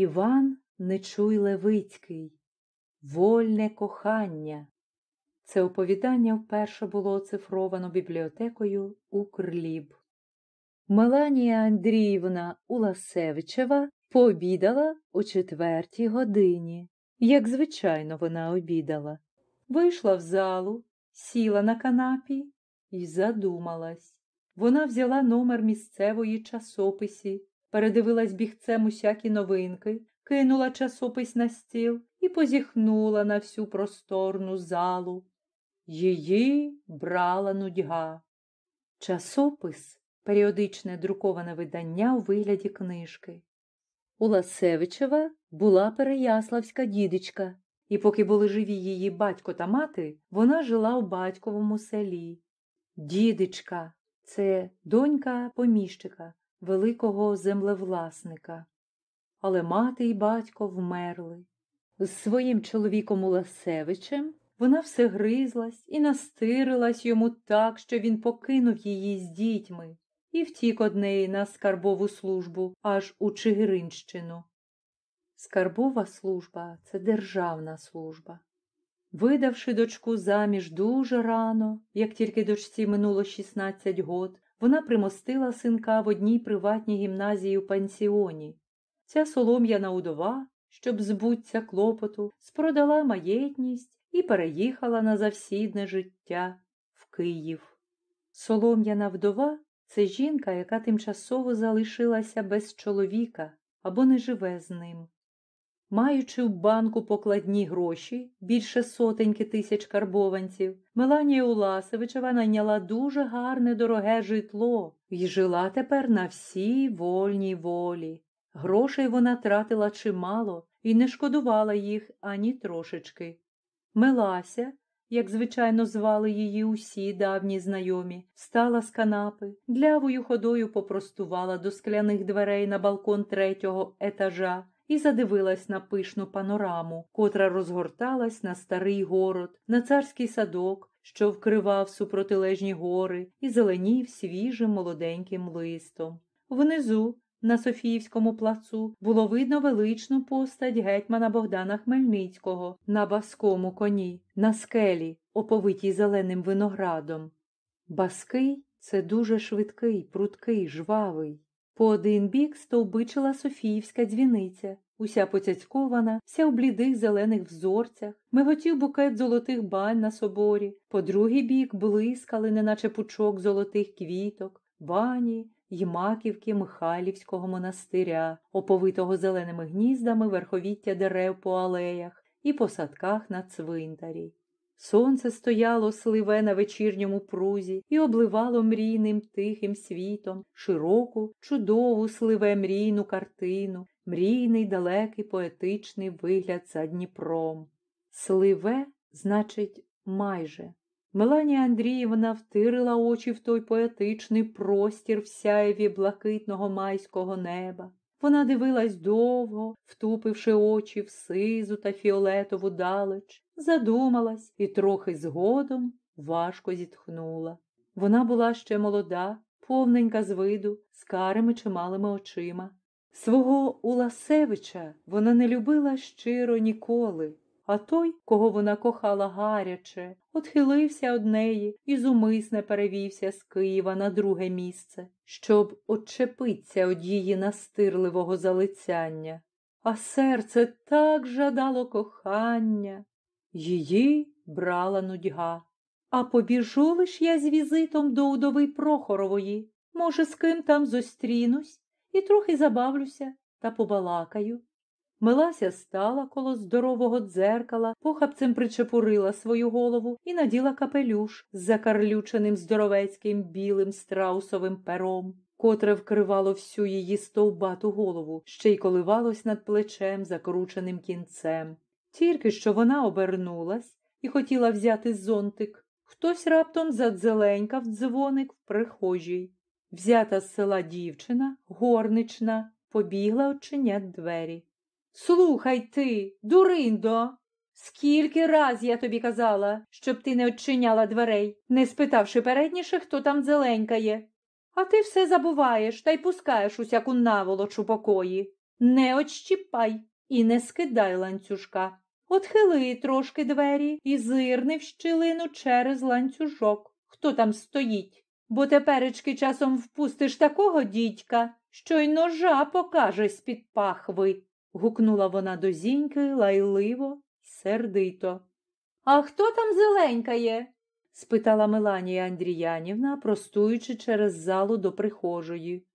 Іван Нечуй Левицький, Вольне кохання. Це оповідання вперше було оцифровано бібліотекою Укрліб. Меланія Андріївна Уласевичева пообідала о четвертій годині, як звичайно вона обідала. Вийшла в залу, сіла на канапі і задумалась. Вона взяла номер місцевої часописі, передивилась бігцем усякі новинки, кинула часопис на стіл і позіхнула на всю просторну залу. Її брала нудьга. Часопис періодичне друковане видання у вигляді книжки. У Ласевичева була переяславська дідичка, і поки були живі її батько та мати, вона жила у батьковому селі. Дідичка це донька поміщика, великого землевласника. Але мати і батько вмерли. З своїм чоловіком Уласевичем вона все гризлась і настирилась йому так, що він покинув її з дітьми і втік од неї на скарбову службу аж у Чигиринщину. Скарбова служба це державна служба. Видавши дочку заміж дуже рано, як тільки дочці минуло 16 год, вона примостила синка в одній приватній гімназії у пансіоні. Ця солом'яна удова, щоб збуться клопоту, спродала маєтність і переїхала на завсідне життя в Київ. Солом'яна вдова це жінка, яка тимчасово залишилася без чоловіка або не живе з ним. Маючи в банку покладні гроші, більше сотеньки тисяч карбованців, Меланія Уласовичева найняла дуже гарне дороге житло і жила тепер на всій вольній волі. Грошей вона тратила чимало і не шкодувала їх ані трошечки. Мелася, як звичайно звали її усі давні знайомі, встала з канапи, глявою ходою попростувала до скляних дверей на балкон третього етажа і задивилась на пишну панораму, котра розгорталась на старий город, на царський садок, що вкривав супротилежні гори і зеленів свіжим молоденьким листом. Внизу, на Софіївському плацу, було видно величну постать гетьмана Богдана Хмельницького на баскому коні, на скелі, оповитій зеленим виноградом. Баский це дуже швидкий, пруткий, жвавий. По один бік стовбичила Софіївська дзвіниця, уся поцяцькована, вся в блідих зелених взорцях, миготів букет золотих баль на соборі, по другий бік блискали, неначе пучок золотих квіток, бані й маківки Михайлівського монастиря, оповитого зеленими гніздами верховіття дерев по алеях і по садках на цвинтарі. Сонце стояло сливе на вечірньому прузі і обливало мрійним тихим світом широку, чудову сливе мрійну картину, мрійний далекий поетичний вигляд за Дніпром. Сливе, значить, майже. Меланія Андріївна втирила очі в той поетичний простір в сяєві блакитного майського неба. Вона дивилась довго, втупивши очі в сизу та фіолетову далеч, задумалась і трохи згодом важко зітхнула. Вона була ще молода, повненька з виду, з карими чималими очима. Свого Уласевича вона не любила щиро ніколи, а той, кого вона кохала гаряче, отхилився од неї і зумисне перевівся з Києва на друге місце, щоб отчепиться од її настирливого залицяння. А серце так жадало кохання. Її брала нудьга. А побіжу лиш я з візитом до удови Прохорової. Може, з ким там зустрінусь і трохи забавлюся та побалакаю. Милася стала коло здорового дзеркала, похапцем причепурила свою голову і наділа капелюш з закарлюченим здоровецьким білим страусовим пером, котре вкривало всю її стовбату голову, ще й коливалось над плечем закрученим кінцем. Тільки що вона обернулась і хотіла взяти зонтик. Хтось раптом задзеленькав дзвоник в прихожій. Взята з села дівчина, горнична, побігла очинять двері. Слухай ти, дуриндо, скільки раз я тобі казала, щоб ти не очиняла дверей, не спитавши передніше, хто там зеленькає. А ти все забуваєш та й пускаєш усяку наволоч у покої. Не отщіпай і не скидай ланцюжка. Отхили трошки двері і зирни в щілину через ланцюжок. Хто там стоїть? Бо теперечки часом впустиш такого дідька, що й ножа покаже з-під пахви. Гукнула вона до зіньки лайливо сердито. А хто там зеленькає? спитала Меланія Андріянівна, простуючи через залу до прихожої.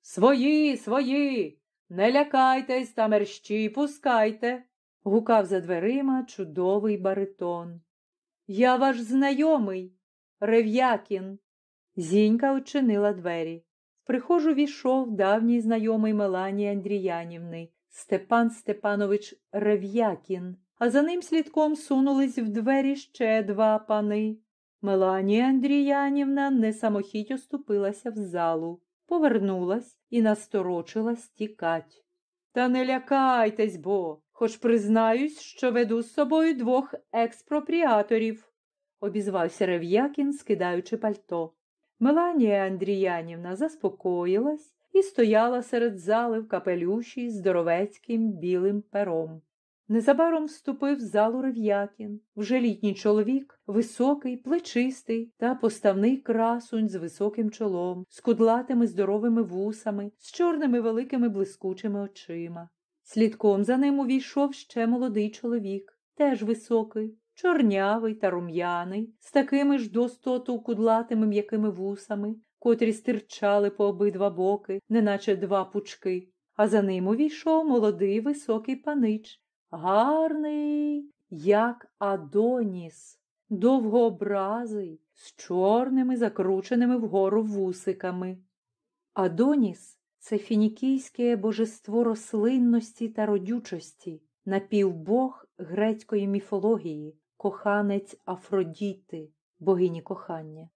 Свої, свої, не лякайтесь та мерщі пускайте, гукав за дверима чудовий баритон. Я ваш знайомий, Рев'якін. Зінька очинила двері. В прихожу війшов давній знайомий Меланії Андріянівни Степан Степанович Рев'якін, а за ним слідком сунулись в двері ще два пани. Меланія Андріянівна несамохіть оступилася в залу, повернулась і насторочилась тікать. Та не лякайтесь бо, хоч признаюсь, що веду з собою двох експропріаторів, обізвався Рев'якін, скидаючи пальто. Меланія Андріянівна заспокоїлась і стояла серед зали в капелюші з здоровецьким білим пером. Незабаром вступив в залу Рев'якін, вже літній чоловік, високий, плечистий та поставний красунь з високим чолом, з кудлатими здоровими вусами, з чорними великими блискучими очима. Слідком за ним увійшов ще молодий чоловік, теж високий, чорнявий та рум'яний, з такими ж достоту кудлатими м'якими вусами, котрі стирчали по обидва боки, неначе два пучки, а за ним увійшов молодий високий панич, гарний, як Адоніс, довгообразий, з чорними закрученими вгору вусиками. Адоніс це фінікійське божество рослинності та родючості, напівбог грецької міфології, коханець Афродіти, богині кохання.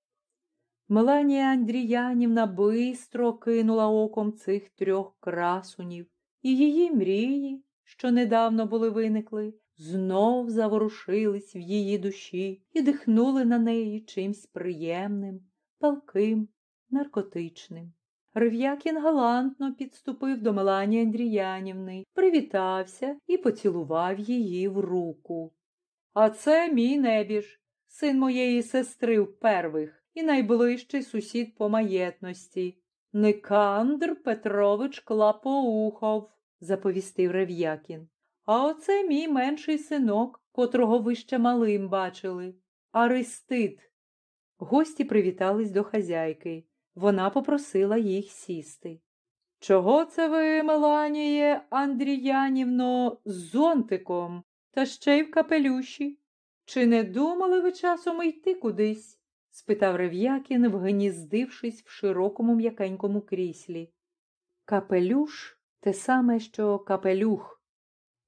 Меланія Андріянівна бистро кинула оком цих трьох красунів, і її мрії, що недавно були виникли, знов заворушились в її душі і дихнули на неї чимсь приємним, палким, наркотичним. Рев'якін галантно підступив до Меланії Андріянівни, привітався і поцілував її в руку. А це мій небіж, син моєї сестри в первих і найближчий сусід по маєтності. Никандр Петрович Клапоухов, заповістив Рев'якін. А оце мій менший синок, котрого ви ще малим бачили. Аристид. Гості привітались до хазяйки. Вона попросила їх сісти. Чого це ви, Меланіє Андріянівно, з зонтиком, та ще й в капелюші? Чи не думали ви часом йти кудись? Спитав Рев'якін, вгніздившись в широкому м'якенькому кріслі. Капелюш те саме, що капелюх.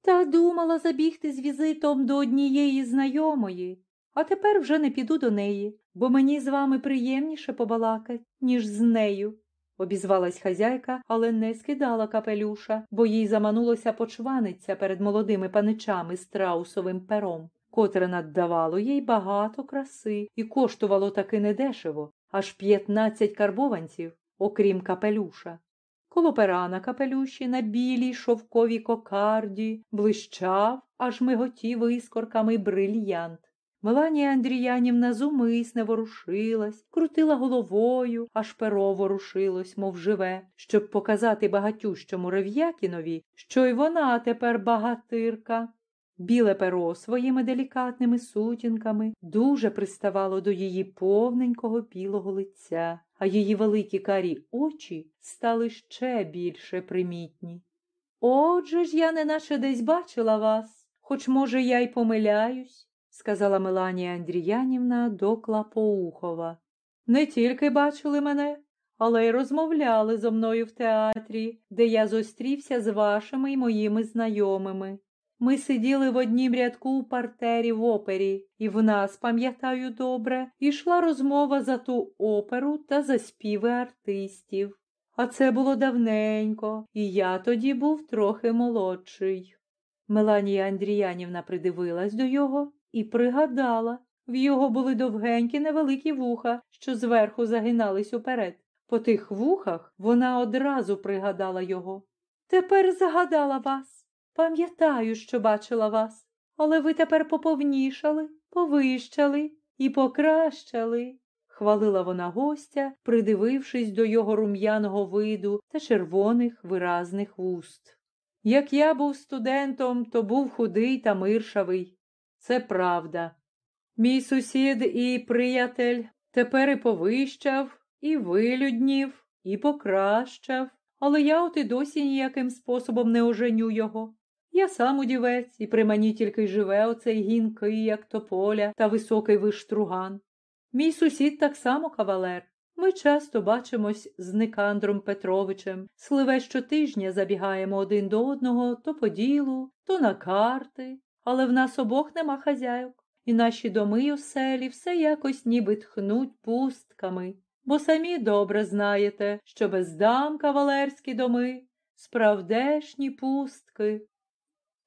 Та думала забігти з візитом до однієї знайомої, а тепер вже не піду до неї, бо мені з вами приємніше побалакать, ніж з нею, обізвалась хазяйка, але не скидала капелюша, бо їй заманулося почваниться перед молодими паничами з страусовим пером, котре наддавало їй багато краси і коштувало таки недешево, аж п'ятнадцять карбованців, окрім капелюша. Коло пера на капелюші на білій шовковій кокарді блищав, аж миготів іскорками брильянт. Меланія Андріянівна зумисне ворушилась, крутила головою, аж перо ворушилось, мов живе, щоб показати багатющому Рев'якінові, що й вона тепер багатирка. Біле перо своїми делікатними сутінками дуже приставало до її повненького білого лиця, а її великі карі очі стали ще більше примітні. Отже ж я неначе десь бачила вас, хоч, може, я й помиляюсь, сказала Меланія Андріянівна до Клапоухова. Не тільки бачили мене, але й розмовляли зо мною в театрі, де я зустрівся з вашими й моїми знайомими. Ми сиділи в однім рядку у партері в опері, і в нас, пам'ятаю добре, ішла розмова за ту оперу та за співи артистів. А це було давненько, і я тоді був трохи молодший. Меланія Андріянівна придивилась до його і пригадала. В його були довгенькі невеликі вуха, що зверху загинались уперед. По тих вухах вона одразу пригадала його. Тепер згадала вас. Пам'ятаю, що бачила вас, але ви тепер поповнішали, повищали і покращали, хвалила вона гостя, придивившись до його рум'яного виду та червоних виразних вуст. Як я був студентом, то був худий та миршавий. Це правда. Мій сусід і приятель тепер і повищав, і вилюднів, і покращав, але я от і досі ніяким способом не оженю його. Я сам удівець, і при мені тільки й живе оцей гінкий, як тополя, та високий виштруган. Мій сусід так само кавалер. Ми часто бачимось з Никандром Петровичем, сливе щотижня забігаємо один до одного то по ділу, то на карти, але в нас обох нема хазяйок, і наші доми й оселі все якось ніби тхнуть пустками, бо самі добре знаєте, що без дам кавалерські доми справдешні пустки.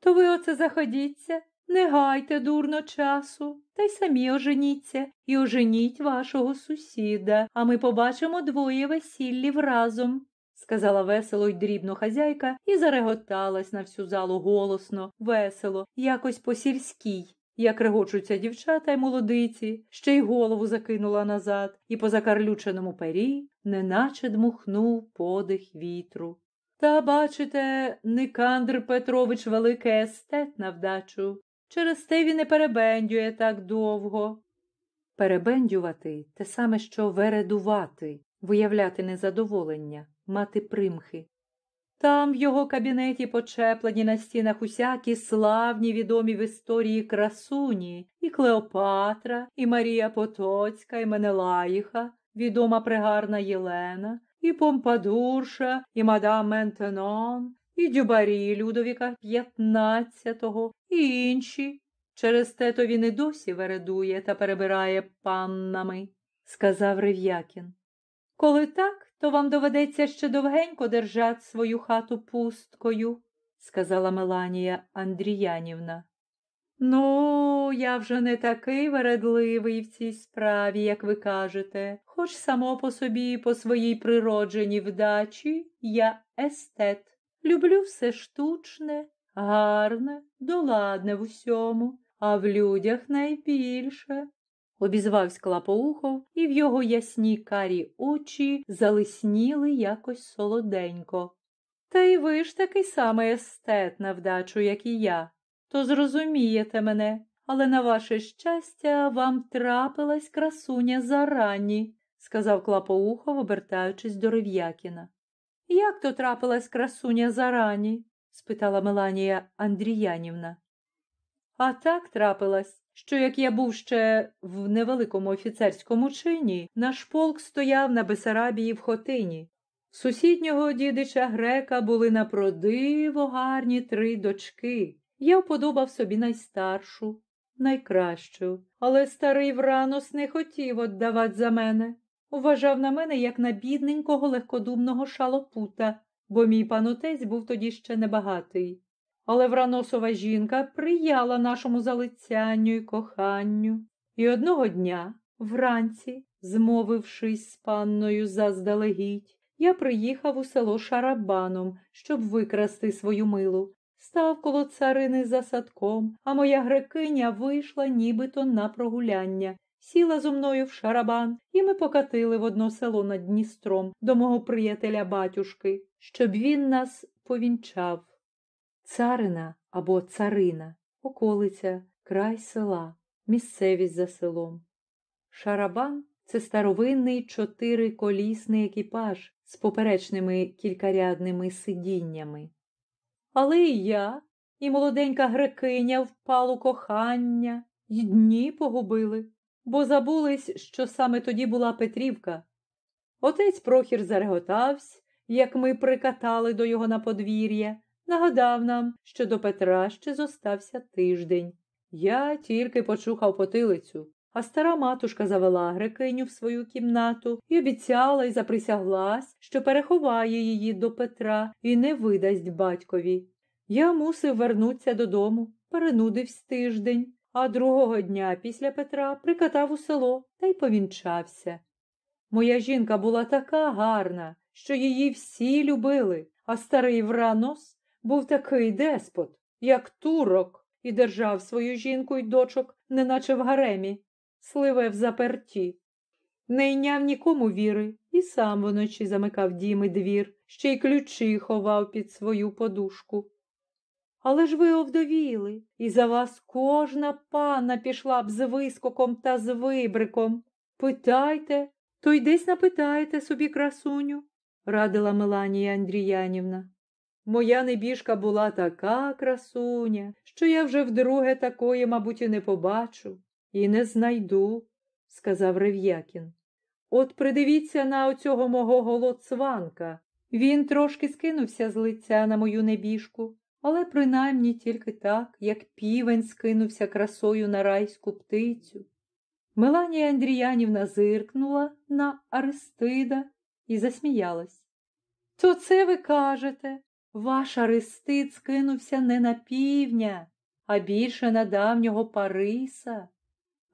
То ви оце заходіться, не гайте дурно часу, та й самі оженіться і оженіть вашого сусіда, а ми побачимо двоє весіллів разом, сказала весело й дрібно хазяйка і зареготалась на всю залу голосно, весело, якось по сільській. Як регочуться дівчата й молодиці, ще й голову закинула назад, і по закарлюченому пері неначе дмухнув подих вітру. Та, бачите, Никандр Петрович великий естет на вдачу. Через те він і перебендює так довго. Перебендювати те саме, що вередувати, виявляти незадоволення, мати примхи. Там в його кабінеті почеплені на стінах усякі славні відомі в історії красуні, і Клеопатра, і Марія Потоцька, і Менелаїха, відома пригарна Єлена, і Помпадурша, і мадам Ментенон, і Дюбарі Людовіка XV, і інші. Через те то він і досі вередує та перебирає паннами, сказав Рев'якін. Коли так, то вам доведеться ще довгенько держати свою хату пусткою, сказала Меланія Андріянівна. Ну, я вже не такий вередливий в цій справі, як ви кажете, хоч само по собі, по своїй природженій вдачі я естет. Люблю все штучне, гарне, доладне в усьому, а в людях найбільше. Обізвався Клапоухов, і в його ясні карі очі залисніли якось солоденько. Та й ви ж такий самий естет на вдачу, як і я то зрозумієте мене, але на ваше щастя вам трапилась красуня зарані, сказав Клапоухов, обертаючись до Рев'якіна. Як то трапилась красуня зарані? спитала Меланія Андріянівна. А так трапилась, що як я був ще в невеликому офіцерському чині, наш полк стояв на Бесарабії в хотині. Сусіднього дідича грека були на продиво гарні три дочки, я вподобав собі найстаршу, найкращу, але старий Вранос не хотів віддавати за мене. Вважав на мене як на бідненького легкодумного шалопута, бо мій панотець був тоді ще небагатий. Але Враносова жінка прияла нашому залицянню і коханню. І одного дня, вранці, змовившись з панною заздалегідь, я приїхав у село Шарабаном, щоб викрасти свою милу став коло царини за садком, а моя грекиня вийшла нібито на прогуляння, сіла зо мною в шарабан, і ми покатили в одно село над Дністром до мого приятеля батюшки, щоб він нас повінчав. Царина або царина, околиця, край села, місцевість за селом. Шарабан це старовинний чотириколісний екіпаж з поперечними кількарядними сидіннями. Але і я, і молоденька грекиня впалу кохання, й дні погубили, бо забулись, що саме тоді була Петрівка. Отець Прохір зареготався, як ми прикатали до його на подвір'я, нагадав нам, що до Петра ще зостався тиждень. Я тільки почухав потилицю, а стара матушка завела грекиню в свою кімнату і обіцяла й заприсяглась, що переховає її до Петра і не видасть батькові. Я мусив вернутися додому, перенудився тиждень, а другого дня після Петра прикатав у село та й повінчався. Моя жінка була така гарна, що її всі любили, А старий Вранос був такий деспот, як турок, і держав свою жінку й дочок, неначе в гаремі, сливе в заперті. Не йняв нікому віри і сам вночі замикав дім і двір, ще й ключі ховав під свою подушку. Але ж ви овдовіли, і за вас кожна панна пішла б з вискоком та з вибриком. Питайте, то й десь напитаєте собі красуню, радила Меланія Андріянівна. Моя небіжка була така красуня, що я вже вдруге такої, мабуть, і не побачу, і не знайду, сказав Рев'якін. От придивіться на оцього мого голоцванка. Він трошки скинувся з лиця на мою небіжку, але принаймні тільки так, як півень скинувся красою на райську птицю. Меланія Андріянівна зиркнула на Аристида і засміялась. То це ви кажете, ваш Аристид скинувся не на півня, а більше на давнього Париса.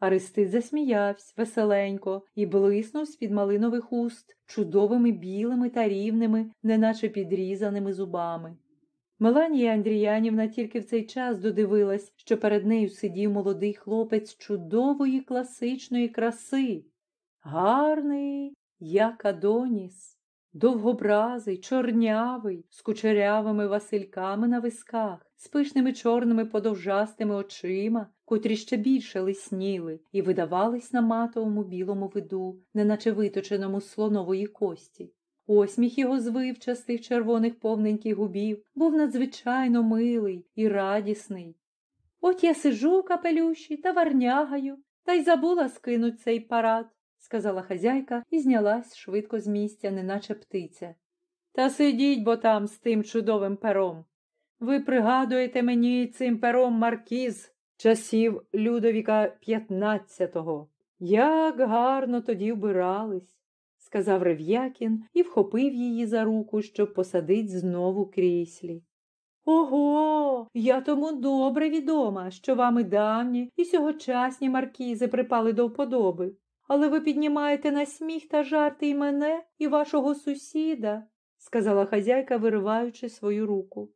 Аристид засміявся веселенько і блиснув з-під малинових уст чудовими білими та рівними, неначе підрізаними зубами. Меланія Андріянівна тільки в цей час додивилась, що перед нею сидів молодий хлопець чудової класичної краси, гарний, як Адоніс, довгобразий, чорнявий, з кучерявими васильками на висках, з пишними чорними подовжастими очима, котрі ще більше лисніли і видавались на матовому білому виду, неначе виточеному з слонової кості. Осміх його звивчастих червоних повненьких губів був надзвичайно милий і радісний. От я сижу в капелюші та варнягаю, та й забула скинуть цей парад, сказала хазяйка і знялась швидко з місця, неначе птиця. Та сидіть бо там з тим чудовим пером. Ви пригадуєте мені цим пером маркіз часів Людовіка XV. Як гарно тоді вбирались сказав Рев'якін і вхопив її за руку, щоб посадить знову кріслі. Ого, я тому добре відома, що вам і давні, і сьогочасні маркізи припали до вподоби. Але ви піднімаєте на сміх та жарти і мене, і вашого сусіда, сказала хазяйка, вириваючи свою руку.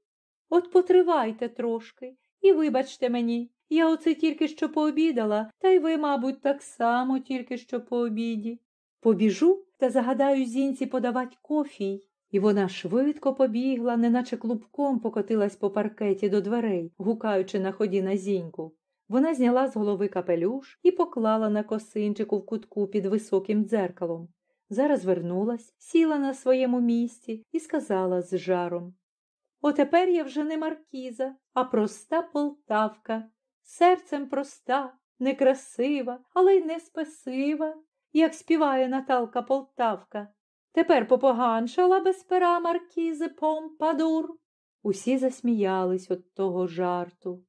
От потривайте трошки і вибачте мені, я оце тільки що пообідала, та й ви, мабуть, так само тільки що по обіді. Побіжу та загадаю зінці подавать кофій. І вона швидко побігла, неначе клубком покотилась по паркеті до дверей, гукаючи на ході на зіньку. Вона зняла з голови капелюш і поклала на косинчику в кутку під високим дзеркалом. Зараз вернулась, сіла на своєму місці і сказала з жаром Отепер я вже не маркіза, а проста полтавка, серцем проста, некрасива, але й не спесива, як співає Наталка Полтавка. Тепер попоганшала без пера маркізи Помпадур. Усі засміялись від того жарту.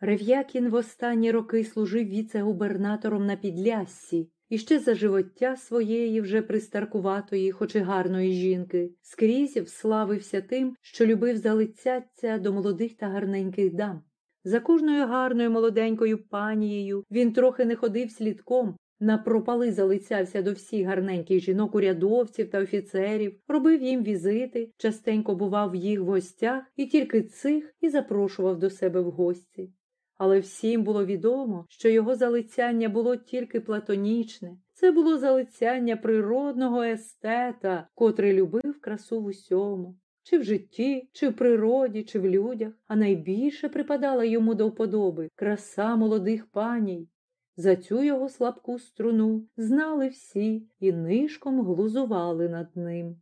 Рев'якін в останні роки служив віце-губернатором на Підляссі і ще за живоття своєї вже пристаркуватої, хоч і гарної жінки, скрізь вславився тим, що любив залицяться до молодих та гарненьких дам. За кожною гарною молоденькою панією він трохи не ходив слідком, Напропали залицявся до всіх гарненьких жінок, урядовців та офіцерів, робив їм візити, частенько бував в їх гостях і тільки цих і запрошував до себе в гості. Але всім було відомо, що його залицяння було тільки платонічне, це було залицяння природного естета, котрий любив красу в усьому. Чи в житті, чи в природі, чи в людях, а найбільше припадала йому до вподоби краса молодих паній, за цю його слабку струну знали всі і нишком глузували над ним.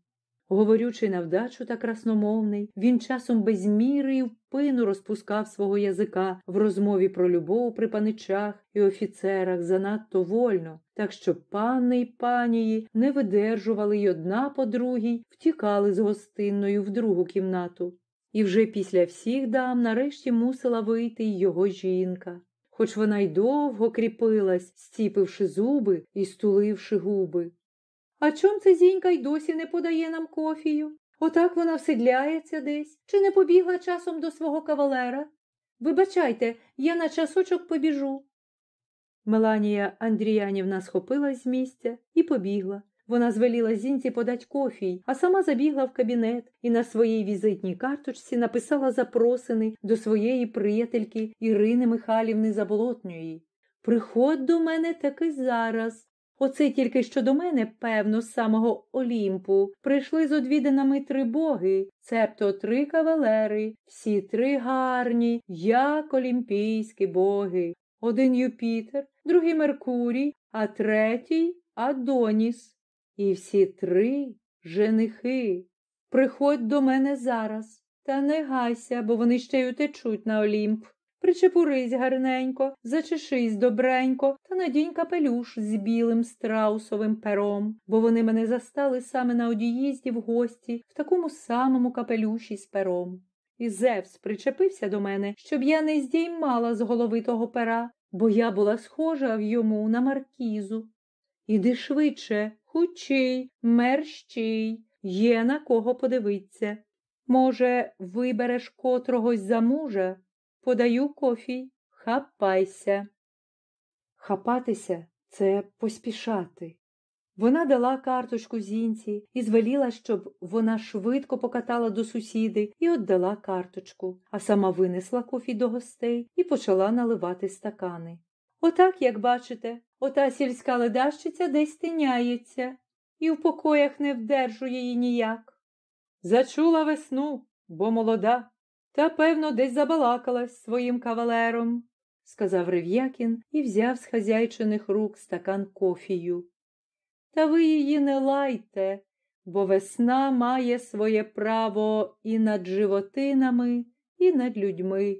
Говорючи на вдачу та красномовний, він часом без міри і впину розпускав свого язика в розмові про любов при паничах і офіцерах занадто вольно, так що пани й панії не видержували й одна по другій, втікали з гостинною в другу кімнату. І вже після всіх дам нарешті мусила вийти й його жінка хоч вона й довго кріпилась, стіпивши зуби і стуливши губи. А чом це зінька й досі не подає нам кофію? Отак вона вседляється десь, чи не побігла часом до свого кавалера? Вибачайте, я на часочок побіжу. Меланія Андріянівна схопилась з місця і побігла. вона звеліла зінці подать кофій, а сама забігла в кабінет і на своїй візитній карточці написала запросини до своєї приятельки Ірини Михайлівни Заболотньої. Приходь до мене таки зараз. Оце тільки що до мене, певно, з самого Олімпу, прийшли з одвіданими три боги, цебто три кавалери, всі три гарні, як олімпійські боги. Один Юпітер, другий Меркурій, а третій Адоніс. І всі три женихи. Приходь до мене зараз, та не гайся, бо вони ще й утечуть на Олімп. Причепурись гарненько, зачешись добренько та надінь капелюш з білим страусовим пером, бо вони мене застали саме на одіїзді в гості в такому самому капелюші з пером. І Зевс причепився до мене, щоб я не здіймала з голови того пера, бо я була схожа в йому на маркізу. Іди швидше, хучий, мерщій, є на кого подивиться. Може, вибереш котрогось за мужа? Подаю кофій, хапайся. Хапатися це поспішати. Вона дала карточку зінці і звеліла, щоб вона швидко покатала до сусіди і віддала карточку, а сама винесла кофі до гостей і почала наливати стакани. Отак, як бачите, ота сільська ледащиця десь тиняється і в покоях не вдержу її ніяк. Зачула весну, бо молода, та, певно, десь забалакалась своїм кавалером, сказав Рев'якін і взяв з хазяйчиних рук стакан кофію. Та ви її не лайте, бо весна має своє право і над животинами, і над людьми.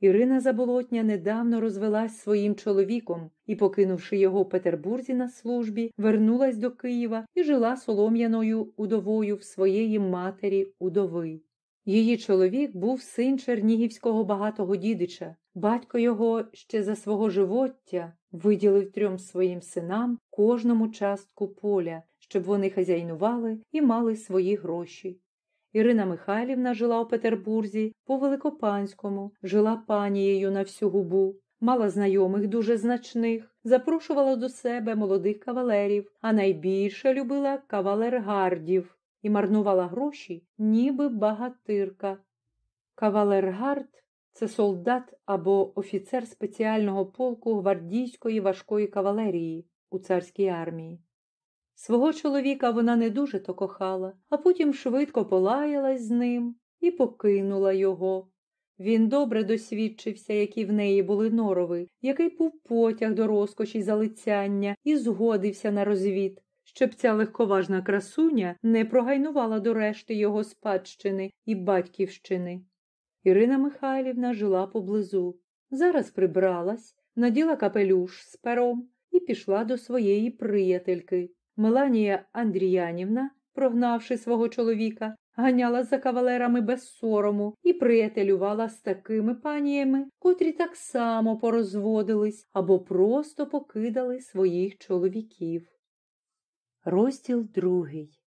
Ірина Заболотня недавно розвелась своїм чоловіком і, покинувши його в Петербурзі на службі, вернулась до Києва і жила солом'яною удовою в своєї матері удови. Її чоловік був син чернігівського багатого дідича. Батько його ще за свого живоття виділив трьом своїм синам кожному частку поля, щоб вони хазяйнували і мали свої гроші. Ірина Михайлівна жила у Петербурзі по Великопанському, жила панією на всю губу, мала знайомих дуже значних, запрошувала до себе молодих кавалерів, а найбільше любила кавалергардів і марнувала гроші, ніби багатирка. Кавалергард це солдат або офіцер спеціального полку гвардійської важкої кавалерії у царській армії. Свого чоловіка вона не дуже то кохала, а потім швидко полаялась з ним і покинула його. Він добре досвідчився, які в неї були норови, який був потяг до розкоші залицяння, і згодився на розвід, щоб ця легковажна красуня не прогайнувала до решти його спадщини і батьківщини. Ірина Михайлівна жила поблизу. Зараз прибралась, наділа капелюш з пером і пішла до своєї приятельки. Меланія Андріянівна, прогнавши свого чоловіка, ганяла за кавалерами без сорому і приятелювала з такими паніями, котрі так само порозводились або просто покидали своїх чоловіків. Розділ другий.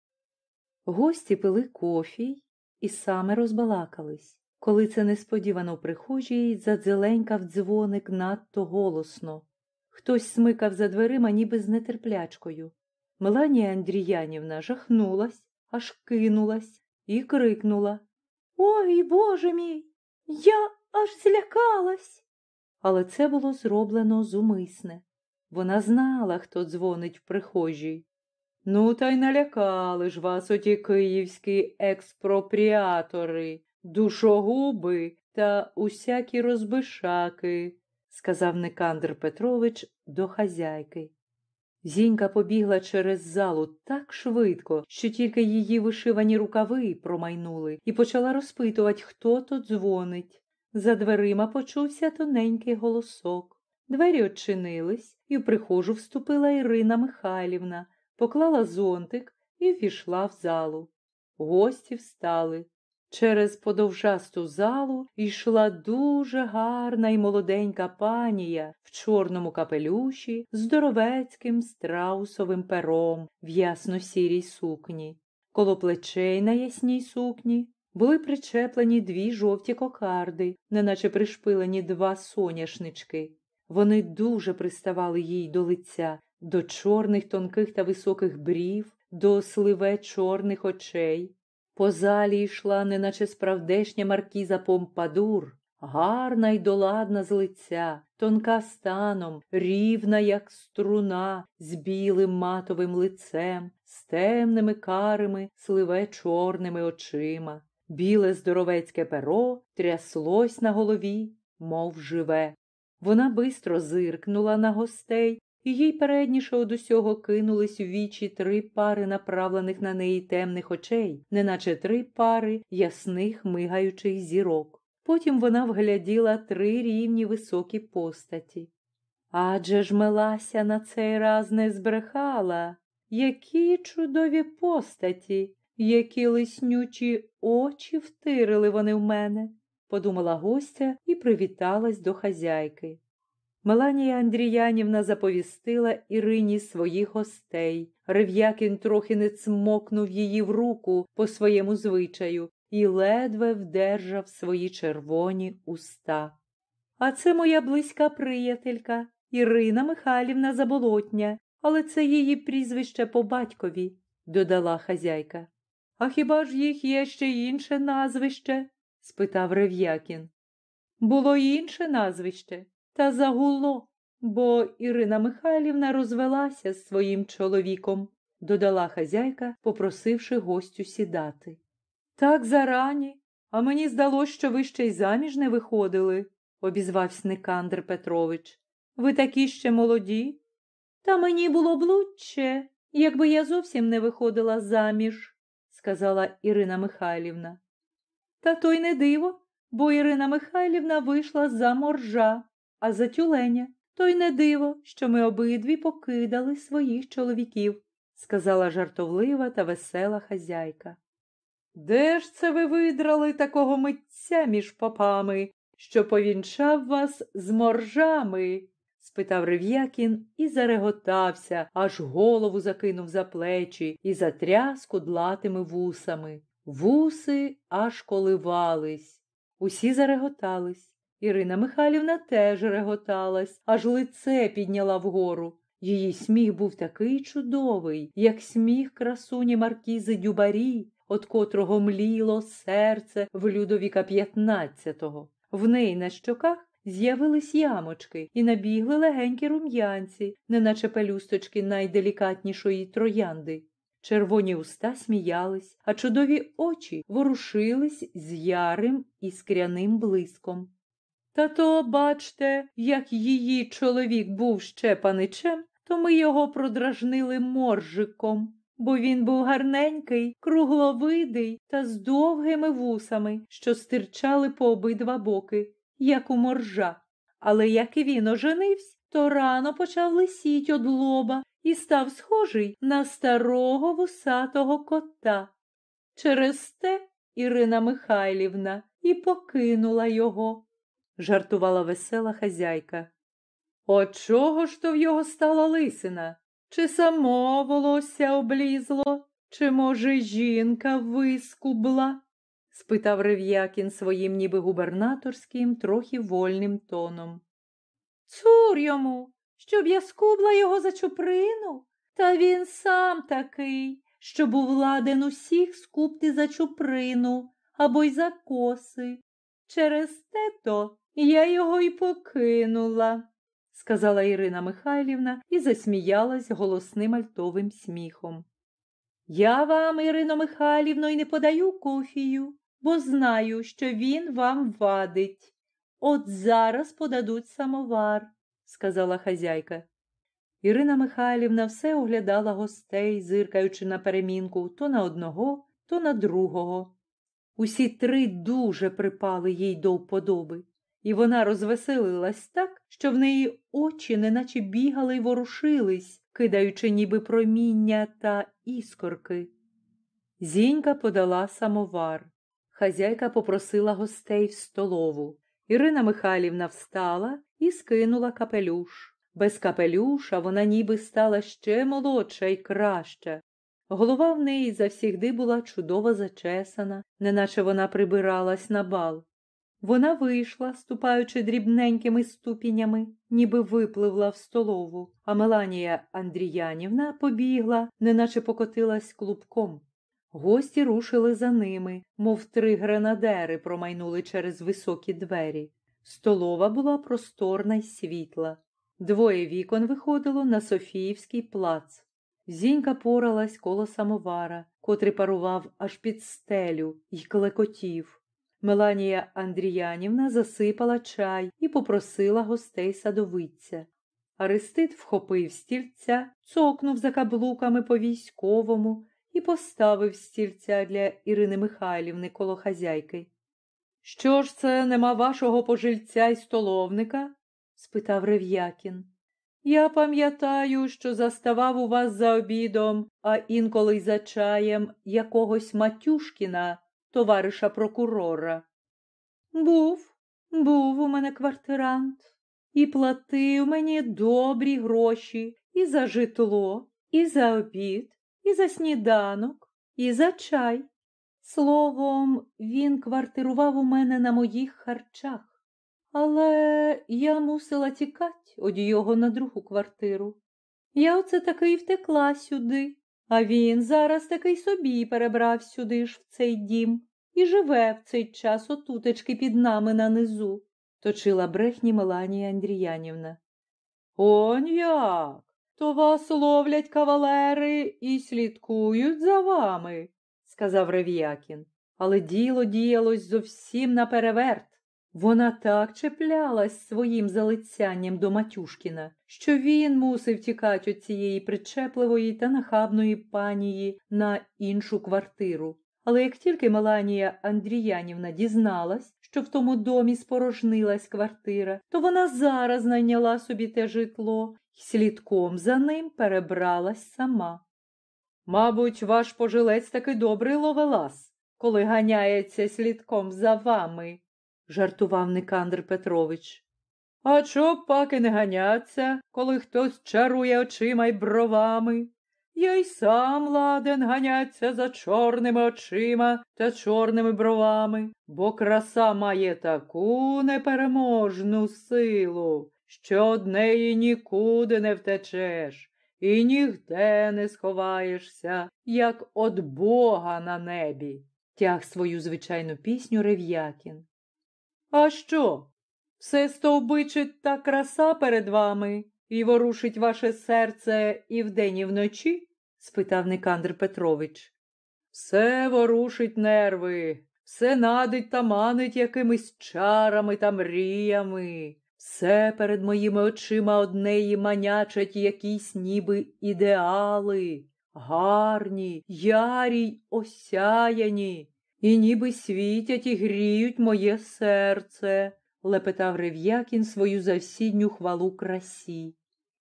Гості пили кофій і саме розбалакались, коли це несподівано прихожій задзеленькав дзвоник надто голосно. Хтось смикав за дверима, ніби з нетерплячкою. Меланія Андріянівна жахнулась, аж кинулась і крикнула Ой, Боже мій, я аж злякалась. Але це було зроблено зумисне. Вона знала, хто дзвонить в прихожій. Ну, та й налякали ж вас оті київські експропріатори, душогуби та усякі розбишаки, сказав Никандр Петрович до хазяйки. Зінька побігла через залу так швидко, що тільки її вишивані рукави промайнули, і почала розпитувати, хто то дзвонить. За дверима почувся тоненький голосок. Двері очинились, і в прихожу вступила Ірина Михайлівна, поклала зонтик і ввійшла в залу. Гості встали. Через подовжасту залу йшла дуже гарна й молоденька панія в чорному капелюші з здоровецьким страусовим пером в ясно-сірій сукні. Коло плечей на ясній сукні були причеплені дві жовті кокарди, неначе пришпилені два соняшнички. Вони дуже приставали їй до лиця, до чорних тонких та високих брів, до сливе чорних очей. По залі йшла, неначе справдешня маркіза Помпадур, гарна й доладна з лиця, тонка станом, рівна, як струна, з білим матовим лицем, з темними карими, сливе чорними очима. Біле здоровецьке перо тряслось на голові, мов живе. Вона бистро зиркнула на гостей, і їй передніше од усього кинулись у вічі три пари направлених на неї темних очей, неначе три пари ясних мигаючих зірок. Потім вона вгляділа три рівні високі постаті. Адже ж Мелася на цей раз не збрехала. Які чудові постаті, які лиснючі очі втирили вони в мене, подумала гостя і привіталась до хазяйки. Меланія Андріянівна заповістила Ірині своїх гостей. Рев'якін трохи не цмокнув її в руку по своєму звичаю і ледве вдержав свої червоні уста. А це моя близька приятелька Ірина Михайлівна Заболотня, але це її прізвище по батькові, додала хазяйка. А хіба ж їх є ще інше назвище? спитав Рев'якін. Було інше назвище, та загуло, бо Ірина Михайлівна розвелася з своїм чоловіком, додала хазяйка, попросивши гостю сідати. Так зарані, а мені здалось, що ви ще й заміж не виходили, обізвався Никандр Петрович. Ви такі ще молоді? Та мені було б лучше, якби я зовсім не виходила заміж, сказала Ірина Михайлівна. Та то й не диво, бо Ірина Михайлівна вийшла за моржа, а за тюленя. То й не диво, що ми обидві покидали своїх чоловіків, сказала жартовлива та весела хазяйка. Де ж це ви видрали такого митця між попами, що повінчав вас з моржами? спитав Рев'якін і зареготався, аж голову закинув за плечі і затряс кудлатими вусами. Вуси аж коливались. Усі зареготались. Ірина Михайлівна теж реготалась, аж лице підняла вгору. Її сміх був такий чудовий, як сміх красуні маркізи Дюбарі, от котрого мліло серце в Людовіка XV. В неї на щоках з'явились ямочки і набігли легенькі рум'янці, неначе пелюсточки найделікатнішої троянди. Червоні уста сміялись, а чудові очі ворушились з ярим іскряним блиском. Та то, бачте, як її чоловік був ще паничем, то ми його продражнили моржиком, бо він був гарненький, кругловидий та з довгими вусами, що стирчали по обидва боки, як у моржа. Але як і він оженився, то рано почав лисіть од лоба і став схожий на старого вусатого кота. Через те Ірина Михайлівна і покинула його, жартувала весела хазяйка. От чого ж то в його стала лисина? Чи само волосся облізло, чи, може, жінка вискубла? спитав Рев'якін своїм ніби губернаторським, трохи вольним тоном. Цур йому, щоб я скубла його за чуприну, та він сам такий, що був ладен усіх скупти за чуприну або й за коси. Через те то я його й покинула, сказала Ірина Михайлівна і засміялась голосним альтовим сміхом. Я вам, Ірино Михайлівно, й не подаю кофію, бо знаю, що він вам вадить. От зараз подадуть самовар, сказала хазяйка. Ірина Михайлівна все оглядала гостей, зиркаючи на перемінку то на одного, то на другого. Усі три дуже припали їй до вподоби, і вона розвеселилась так, що в неї очі неначе бігали й ворушились, кидаючи ніби проміння та іскорки. Зінька подала самовар. Хазяйка попросила гостей в столову. Ірина Михайлівна встала і скинула капелюш. Без капелюша вона ніби стала ще молодша і краща. Голова в неї завсігди була чудово зачесана, неначе вона прибиралась на бал. Вона вийшла, ступаючи дрібненькими ступінями, ніби випливла в столову, а Меланія Андріянівна побігла, неначе покотилась клубком. Гості рушили за ними, мов три гренадери промайнули через високі двері. Столова була просторна й світла. Двоє вікон виходило на Софіївський плац. Зінька поралась коло самовара, котрий парував аж під стелю й клекотів. Меланія Андріянівна засипала чай і попросила гостей садовиця. Аристид вхопив стільця, цокнув за каблуками по військовому і поставив стільця для Ірини Михайлівни коло хазяйки. Що ж це нема вашого пожильця й столовника? спитав Рев'якін. Я пам'ятаю, що заставав у вас за обідом, а інколи й за чаєм якогось Матюшкіна, товариша прокурора. Був, був у мене квартирант, і платив мені добрі гроші і за житло, і за обід, і за сніданок, і за чай. Словом, він квартирував у мене на моїх харчах, але я мусила тікати од його на другу квартиру. Я оце таки й втекла сюди, а він зараз таки собі перебрав сюди ж в цей дім і живе в цей час отутечки під нами на низу, точила брехні Меланія Андріянівна. Он як? То вас ловлять кавалери і слідкують за вами, сказав Рев'якін. Але діло діялось зовсім напереверт. Вона так чіплялась своїм залицянням до Матюшкіна, що він мусив тікати від цієї причепливої та нахабної панії на іншу квартиру. Але як тільки Меланія Андріянівна дізналась, що в тому домі спорожнилась квартира, то вона зараз найняла собі те житло і слідком за ним перебралась сама. Мабуть, ваш пожилець таки добрий ловелас, коли ганяється слідком за вами, жартував Никандр Петрович. А чоб паки не ганяться, коли хтось чарує очима й бровами? Я й сам ладен ганяться за чорними очима та чорними бровами, бо краса має таку непереможну силу, що од неї нікуди не втечеш і нігде не сховаєшся, як од Бога на небі, тяг свою звичайну пісню Рев'якін. А що? Все стовбичить та краса перед вами і ворушить ваше серце і вдень, і вночі? спитав Никандр Петрович. Все ворушить нерви, все надить та манить якимись чарами та мріями. Все перед моїми очима однеї манячать якісь ніби ідеали, гарні, ярі й осяяні, і ніби світять і гріють моє серце, лепетав Рев'якін свою завсідню хвалу красі.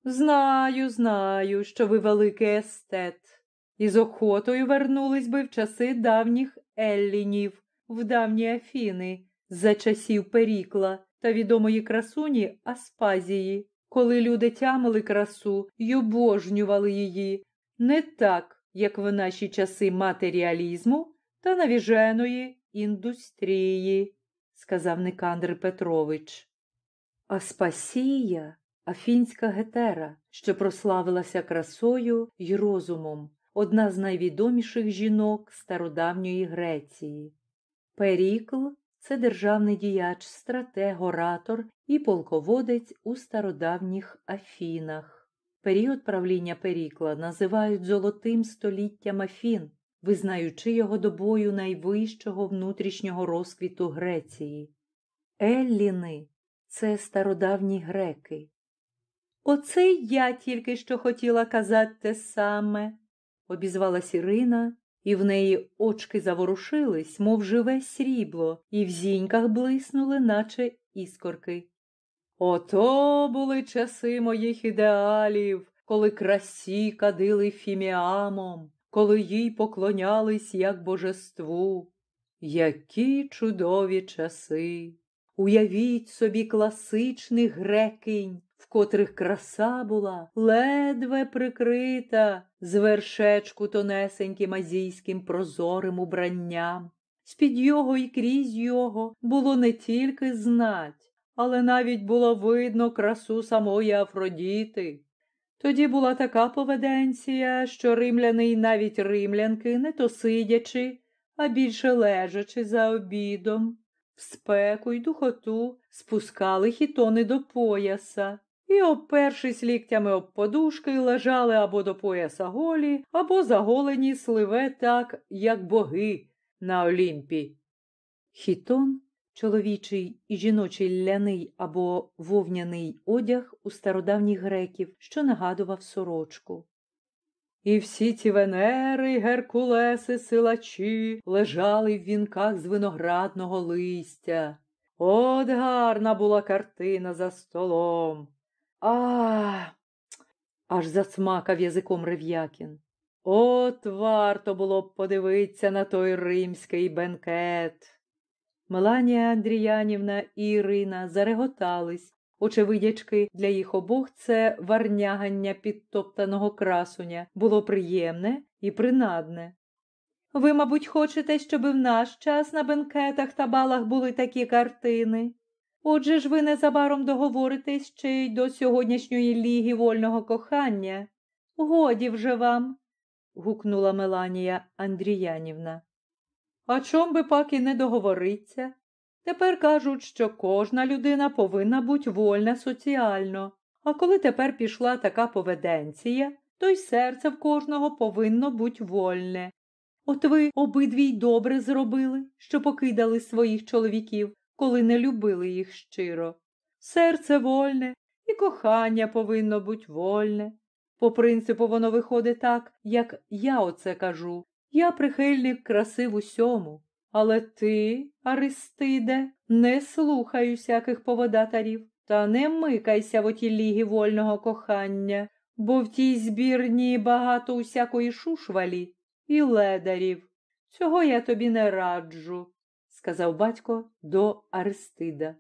Знаю, знаю, що ви великий естет, і з охотою вернулись би в часи давніх Еллінів, в давні Афіни, за часів Перікла та відомої красуні Аспазії, коли люди тямили красу й обожнювали її, не так, як в наші часи матеріалізму та навіженої індустрії, сказав Никандр Петрович. Аспасія афінська гетера, що прославилася красою й розумом, одна з найвідоміших жінок стародавньої Греції. Перікл це державний діяч, стратег, оратор і полководець у стародавніх Афінах. Період правління Перікла називають золотим століттям Афін, визнаючи його добою найвищого внутрішнього розквіту Греції. Елліни це стародавні греки. Оце я тільки що хотіла казати те саме, обізвалась Ірина, і в неї очки заворушились, мов живе срібло, і в зіньках блиснули, наче іскорки. Ото були часи моїх ідеалів, коли красі кадили фіміамом, коли їй поклонялись як божеству. Які чудові часи! Уявіть собі класичних грекинь, в котрих краса була ледве прикрита з вершечку тонесеньким азійським прозорим убранням, з-під його і крізь його було не тільки знать, але навіть було видно красу самої Афродіти. Тоді була така поведенція, що римляни й навіть римлянки, не то сидячи, а більше лежачи за обідом, в спеку й духоту спускали хітони до пояса і, опершись ліктями об подушки, лежали або до пояса голі, або заголені сливе так, як боги на Олімпі. Хітон чоловічий і жіночий ляний або вовняний одяг у стародавніх греків, що нагадував сорочку. І всі ці венери, геркулеси, силачі лежали в вінках з виноградного листя. От гарна була картина за столом. А. аж засмакав язиком Рев'якін. От варто було б подивитися на той римський бенкет. Меланія Андріянівна і Ірина зареготались. Очевидячки, для їх обох це варнягання підтоптаного красуня було приємне і принадне. Ви, мабуть, хочете, щоб в наш час на бенкетах та балах були такі картини? Отже ж ви незабаром договоритесь ще й до сьогоднішньої ліги вольного кохання. Годі вже вам. гукнула Меланія Андріянівна. А чом би пак і не договориться? Тепер кажуть, що кожна людина повинна бути вольна соціально, а коли тепер пішла така поведенція, то й серце в кожного повинно бути вольне. От ви обидві й добре зробили, що покидали своїх чоловіків, коли не любили їх щиро. Серце вольне і кохання повинно бути вольне. По принципу, воно виходить так, як я оце кажу, я прихильник краси в усьому, але ти, Аристиде, не слухай усяких поводатарів та не микайся в оті ліги вольного кохання, бо в тій збірні багато усякої шушвалі і ледарів. Цього я тобі не раджу, сказав батько до Аристида.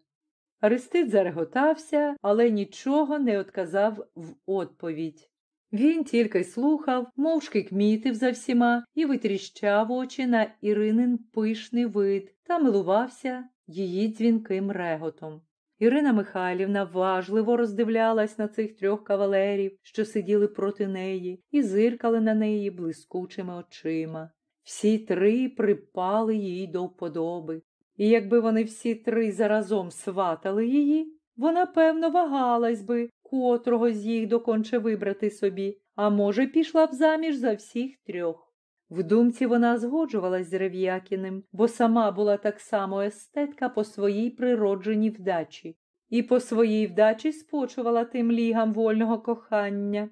Аристид зареготався, але нічого не отказав в відповідь. Він тільки слухав, мовчки кмітив за всіма і витріщав очі на Іринин пишний вид та милувався її дзвінким реготом. Ірина Михайлівна важливо роздивлялась на цих трьох кавалерів, що сиділи проти неї, і зиркали на неї блискучими очима. Всі три припали їй до вподоби, і якби вони всі три заразом сватали її, вона, певно, вагалась би, котрого з їх доконче вибрати собі, а може, пішла б заміж за всіх трьох. В думці вона згоджувалась з Рев'якіним, бо сама була так само естетка по своїй природженій вдачі, і по своїй вдачі спочувала тим лігам вольного кохання.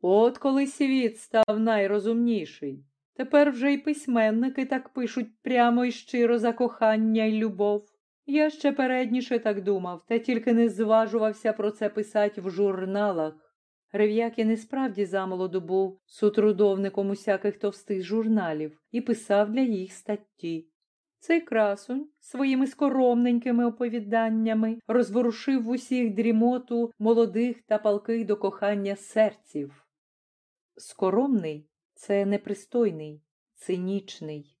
От коли світ став найрозумніший. Тепер вже й письменники так пишуть прямо і щиро за кохання й любов. Я ще передніше так думав, та тільки не зважувався про це писати в журналах. Рев'якін і справді замолоду був сутрудовником усяких товстих журналів і писав для їх статті. Цей красунь своїми скоромненькими оповіданнями розворушив в усіх дрімоту молодих та палких до кохання серців. Скоромний це непристойний, цинічний.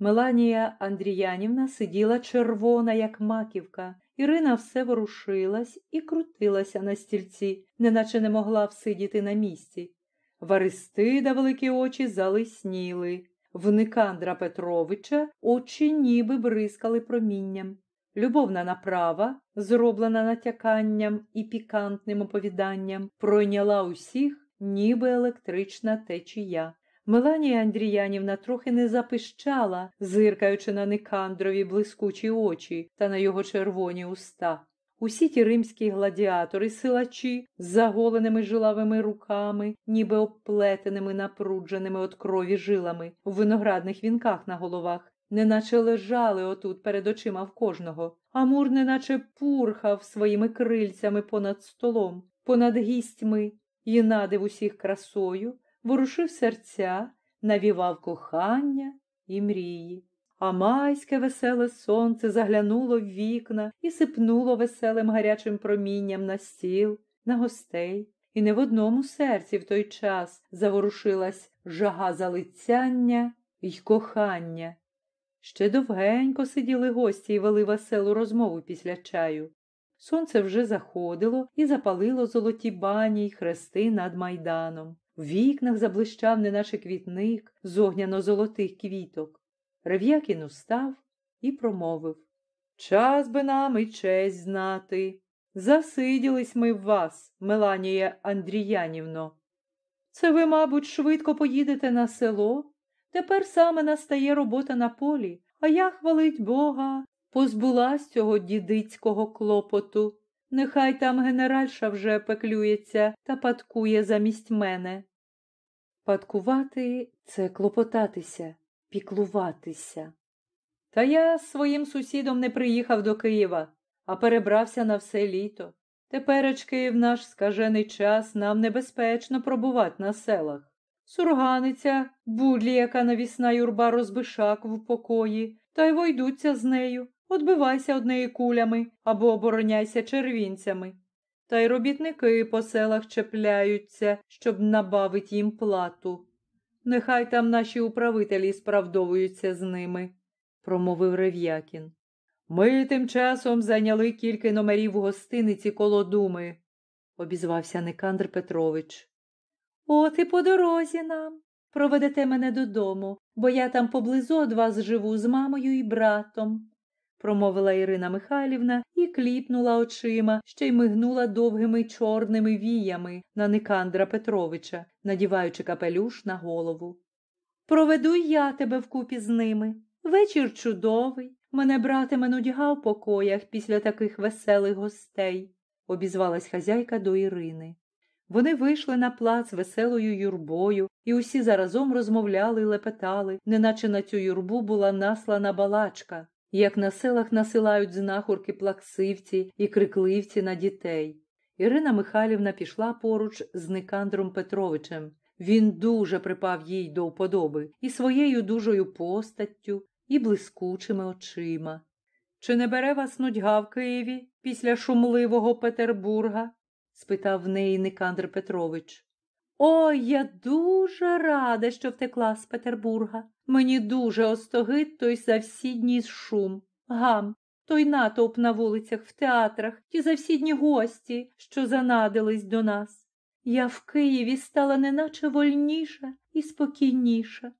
Меланія Андріянівна сиділа червона, як маківка. Ірина все ворушилась і крутилася на стільці, неначе не могла всидіти на місці. В Аристида великі очі залисніли. В Никандра Петровича очі ніби бризкали промінням. Любовна направа, зроблена натяканням і пікантним оповіданням, пройняла усіх, ніби електрична течія. Меланія Андріянівна трохи не запищала, зиркаючи на Никандрові блискучі очі та на його червоні уста. Усі ті римські гладіатори, силачі з заголеними жилавими руками, ніби обплетеними напрудженими от крові жилами, у виноградних вінках на головах, неначе лежали отут перед очима в кожного, Амур неначе пурхав своїми крильцями понад столом, понад гістьми і надив усіх красою ворушив серця, навівав кохання і мрії. А майське веселе сонце заглянуло в вікна і сипнуло веселим гарячим промінням на стіл, на гостей, і не в одному серці в той час заворушилась жага залицяння й кохання. Ще довгенько сиділи гості і вели веселу розмову після чаю. Сонце вже заходило і запалило золоті бані й хрести над майданом. В вікнах заблищав неначе квітник з огняно-золотих квіток. Рев'якін устав і промовив Час би нам і честь знати. Засиділись ми в вас, Меланія Андріянівно. Це ви, мабуть, швидко поїдете на село? Тепер саме настає робота на полі, а я, хвалить Бога, позбулась цього дідицького клопоту. Нехай там генеральша вже пеклюється та паткує замість мене. Паткувати це клопотатися, піклуватися. Та я з своїм сусідом не приїхав до Києва, а перебрався на все літо. Теперечки в наш скажений час нам небезпечно пробувати на селах. Сурганиця, будлі, яка навісна юрба розбишак в покої, та й войдуться з нею, Отбивайся однеї кулями або обороняйся червінцями. Та й робітники по селах чепляються, щоб набавить їм плату. Нехай там наші управителі справдовуються з ними, промовив Рев'якін. Ми тим часом зайняли кілька номерів в гостиниці коло думи, обізвався Никандр Петрович. От і по дорозі нам. Проведете мене додому, бо я там поблизу від вас живу з мамою і братом, промовила Ірина Михайлівна і кліпнула очима, ще й мигнула довгими чорними віями на Никандра Петровича, надіваючи капелюш на голову. Проведу я тебе вкупі з ними. Вечір чудовий. Мене братиме нудьга в покоях після таких веселих гостей, обізвалась хазяйка до Ірини. Вони вийшли на плац веселою юрбою, і усі заразом розмовляли й лепетали, неначе на цю юрбу була наслана балачка, як на селах насилають знахурки плаксивці і крикливці на дітей. Ірина Михайлівна пішла поруч з Никандром Петровичем. Він дуже припав їй до вподоби і своєю дужою постаттю, і блискучими очима. Чи не бере вас нудьга в Києві після шумливого Петербурга? спитав в неї Никандр Петрович. Ой, я дуже рада, що втекла з Петербурга. Мені дуже остогид той завсідній шум, гам, той натовп на вулицях, в театрах, ті завсідні гості, що занадились до нас. Я в Києві стала неначе вольніша і спокійніша.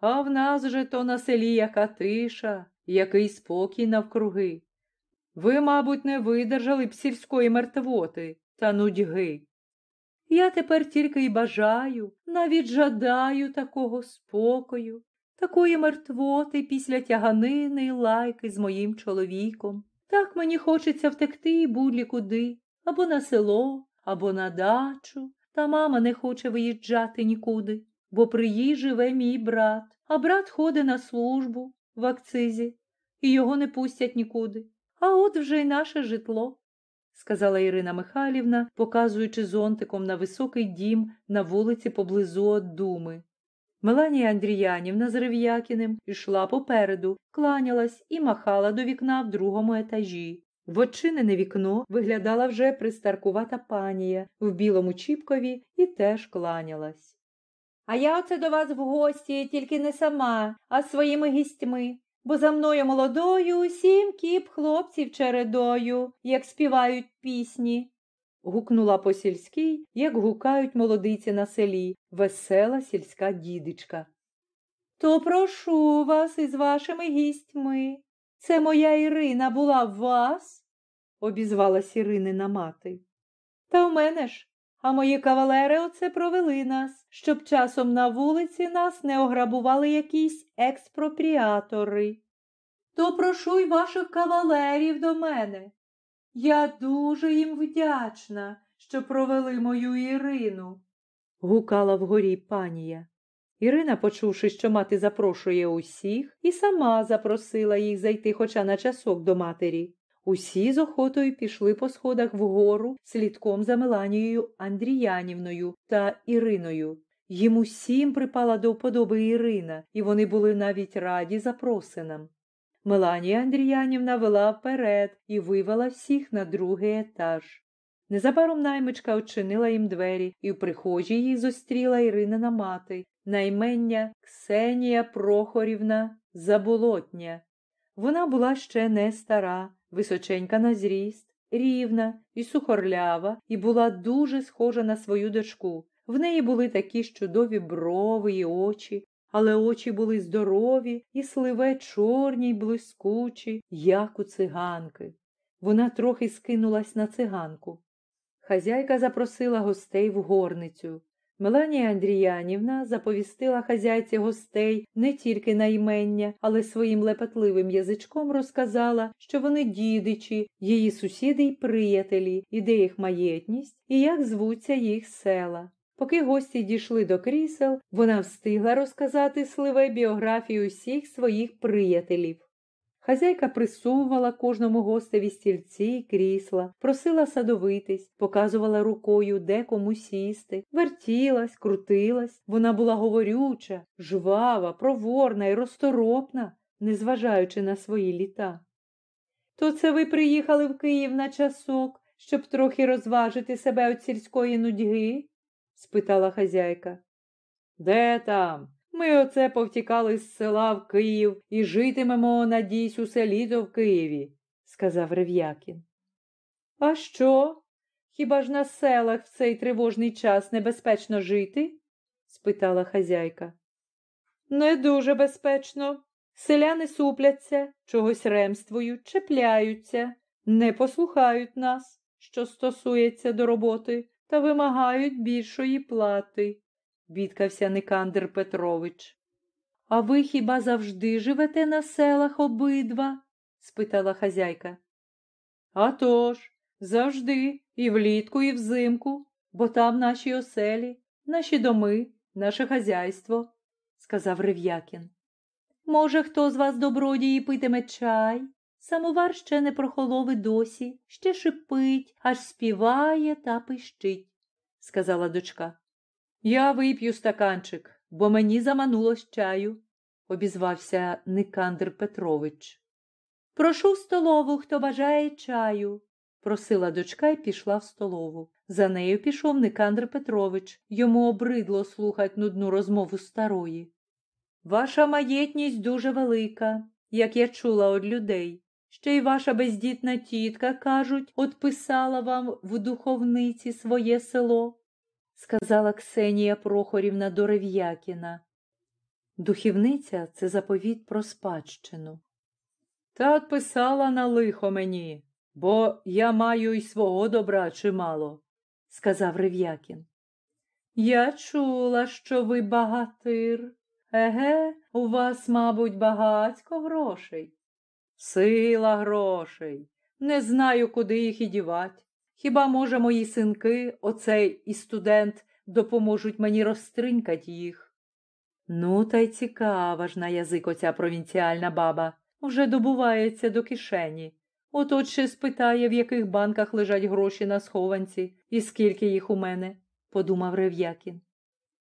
А в нас же то на селі яка тиша, який спокій навкруги. Ви, мабуть, не видержали б сільської мертвоти та нудьги. Я тепер тільки й бажаю, навіть жадаю такого спокою, такої мертвоти після тяганини й лайки з моїм чоловіком. Так мені хочеться втекти і будлі куди, або на село, або на дачу, та мама не хоче виїжджати нікуди, бо при їй живе мій брат, а брат ходить на службу в акцизі, і його не пустять нікуди. А от вже й наше житло сказала Ірина Михайлівна, показуючи зонтиком на високий дім на вулиці поблизу от думи. Меланія Андріянівна з Рев'якіним йшла попереду, кланялась і махала до вікна в другому етажі. В очинене вікно виглядала вже пристаркувата панія в білому чіпкові і теж кланялась. А я оце до вас в гості, тільки не сама, а своїми гістьми бо за мною молодою сім кіп хлопців чередою, як співають пісні. гукнула по сільській, як гукають молодиці на селі, весела сільська дідичка. То прошу вас із вашими гістьми. Це моя Ірина була в вас, обізвалась Іринина мати. Та в мене ж, а мої кавалери оце провели нас, щоб часом на вулиці нас не ограбували якісь експропріатори. То прошу й ваших кавалерів до мене. Я дуже їм вдячна, що провели мою Ірину, гукала вгорі панія. Ірина, почувши, що мати запрошує усіх, і сама запросила їх зайти хоча на часок до матері. Усі з охотою пішли по сходах вгору слідком за Меланією Андріянівною та Іриною. Їм усім припала до вподоби Ірина, і вони були навіть раді запросинам. Меланія Андріянівна вела вперед і вивела всіх на другий етаж. Незабаром наймичка очинила їм двері, і в прихожій її зустріла Іринина мати, наймення Ксенія Прохорівна заболотня. Вона була ще не стара, височенька на зріст, рівна і сухорлява, і була дуже схожа на свою дочку. В неї були такі ж чудові брови й очі, але очі були здорові і сливе чорні й блискучі, як у циганки. Вона трохи скинулась на циганку. Хазяйка запросила гостей в горницю. Меланія Андріянівна заповістила хазяйці гостей не тільки на імення, але своїм лепетливим язичком розказала, що вони дідичі, її сусіди й приятелі, і де їх маєтність, і як звуться їх села. Поки гості дійшли до крісел, вона встигла розказати сливе біографію усіх своїх приятелів. Хазяйка присувувала кожному гостеві стільці й крісла, просила садовитись, показувала рукою, де кому сісти, вертілась, крутилась. Вона була говорюча, жвава, проворна і розторопна, незважаючи на свої літа. То це ви приїхали в Київ на часок, щоб трохи розважити себе від сільської нудьги? спитала хазяйка. Де там? Ми оце повтікали з села в Київ і житимемо, надійсь, усе літо в Києві, сказав Рев'якін. А що? Хіба ж на селах в цей тривожний час небезпечно жити? спитала хазяйка. Не дуже безпечно. Селяни супляться, чогось ремствують, чепляються, не послухають нас, що стосується до роботи, та вимагають більшої плати бідкався Никандр Петрович. А ви хіба завжди живете на селах обидва? спитала хазяйка. «А тож, завжди, і влітку, і взимку, бо там наші оселі, наші доми, наше хазяйство, сказав Рев'якін. Може, хто з вас добродії питиме чай? Самовар ще не прохолов і досі, ще шипить, аж співає та пищить, сказала дочка. Я вип'ю стаканчик, бо мені заманулось чаю, обізвався Никандр Петрович. Прошу в столову, хто бажає чаю, просила дочка і пішла в столову. За нею пішов Никандр Петрович. Йому обридло слухать нудну розмову старої. Ваша маєтність дуже велика, як я чула од людей. Ще й ваша бездітна тітка, кажуть, отписала вам в духовниці своє село сказала Ксенія Прохорівна до Рев'якіна. Духівниця це заповіт про спадщину. Та писала на лихо мені, бо я маю й свого добра чимало, сказав Рев'якін. Я чула, що ви багатир. Еге, у вас, мабуть, багатько грошей. Сила грошей. Не знаю, куди їх і дівать. Хіба, може, мої синки, оцей і студент, допоможуть мені розтринькать їх? Ну, та й цікава ж на язик оця провінціальна баба. Вже добувається до кишені. От ще спитає, в яких банках лежать гроші на схованці і скільки їх у мене, подумав Рев'якін.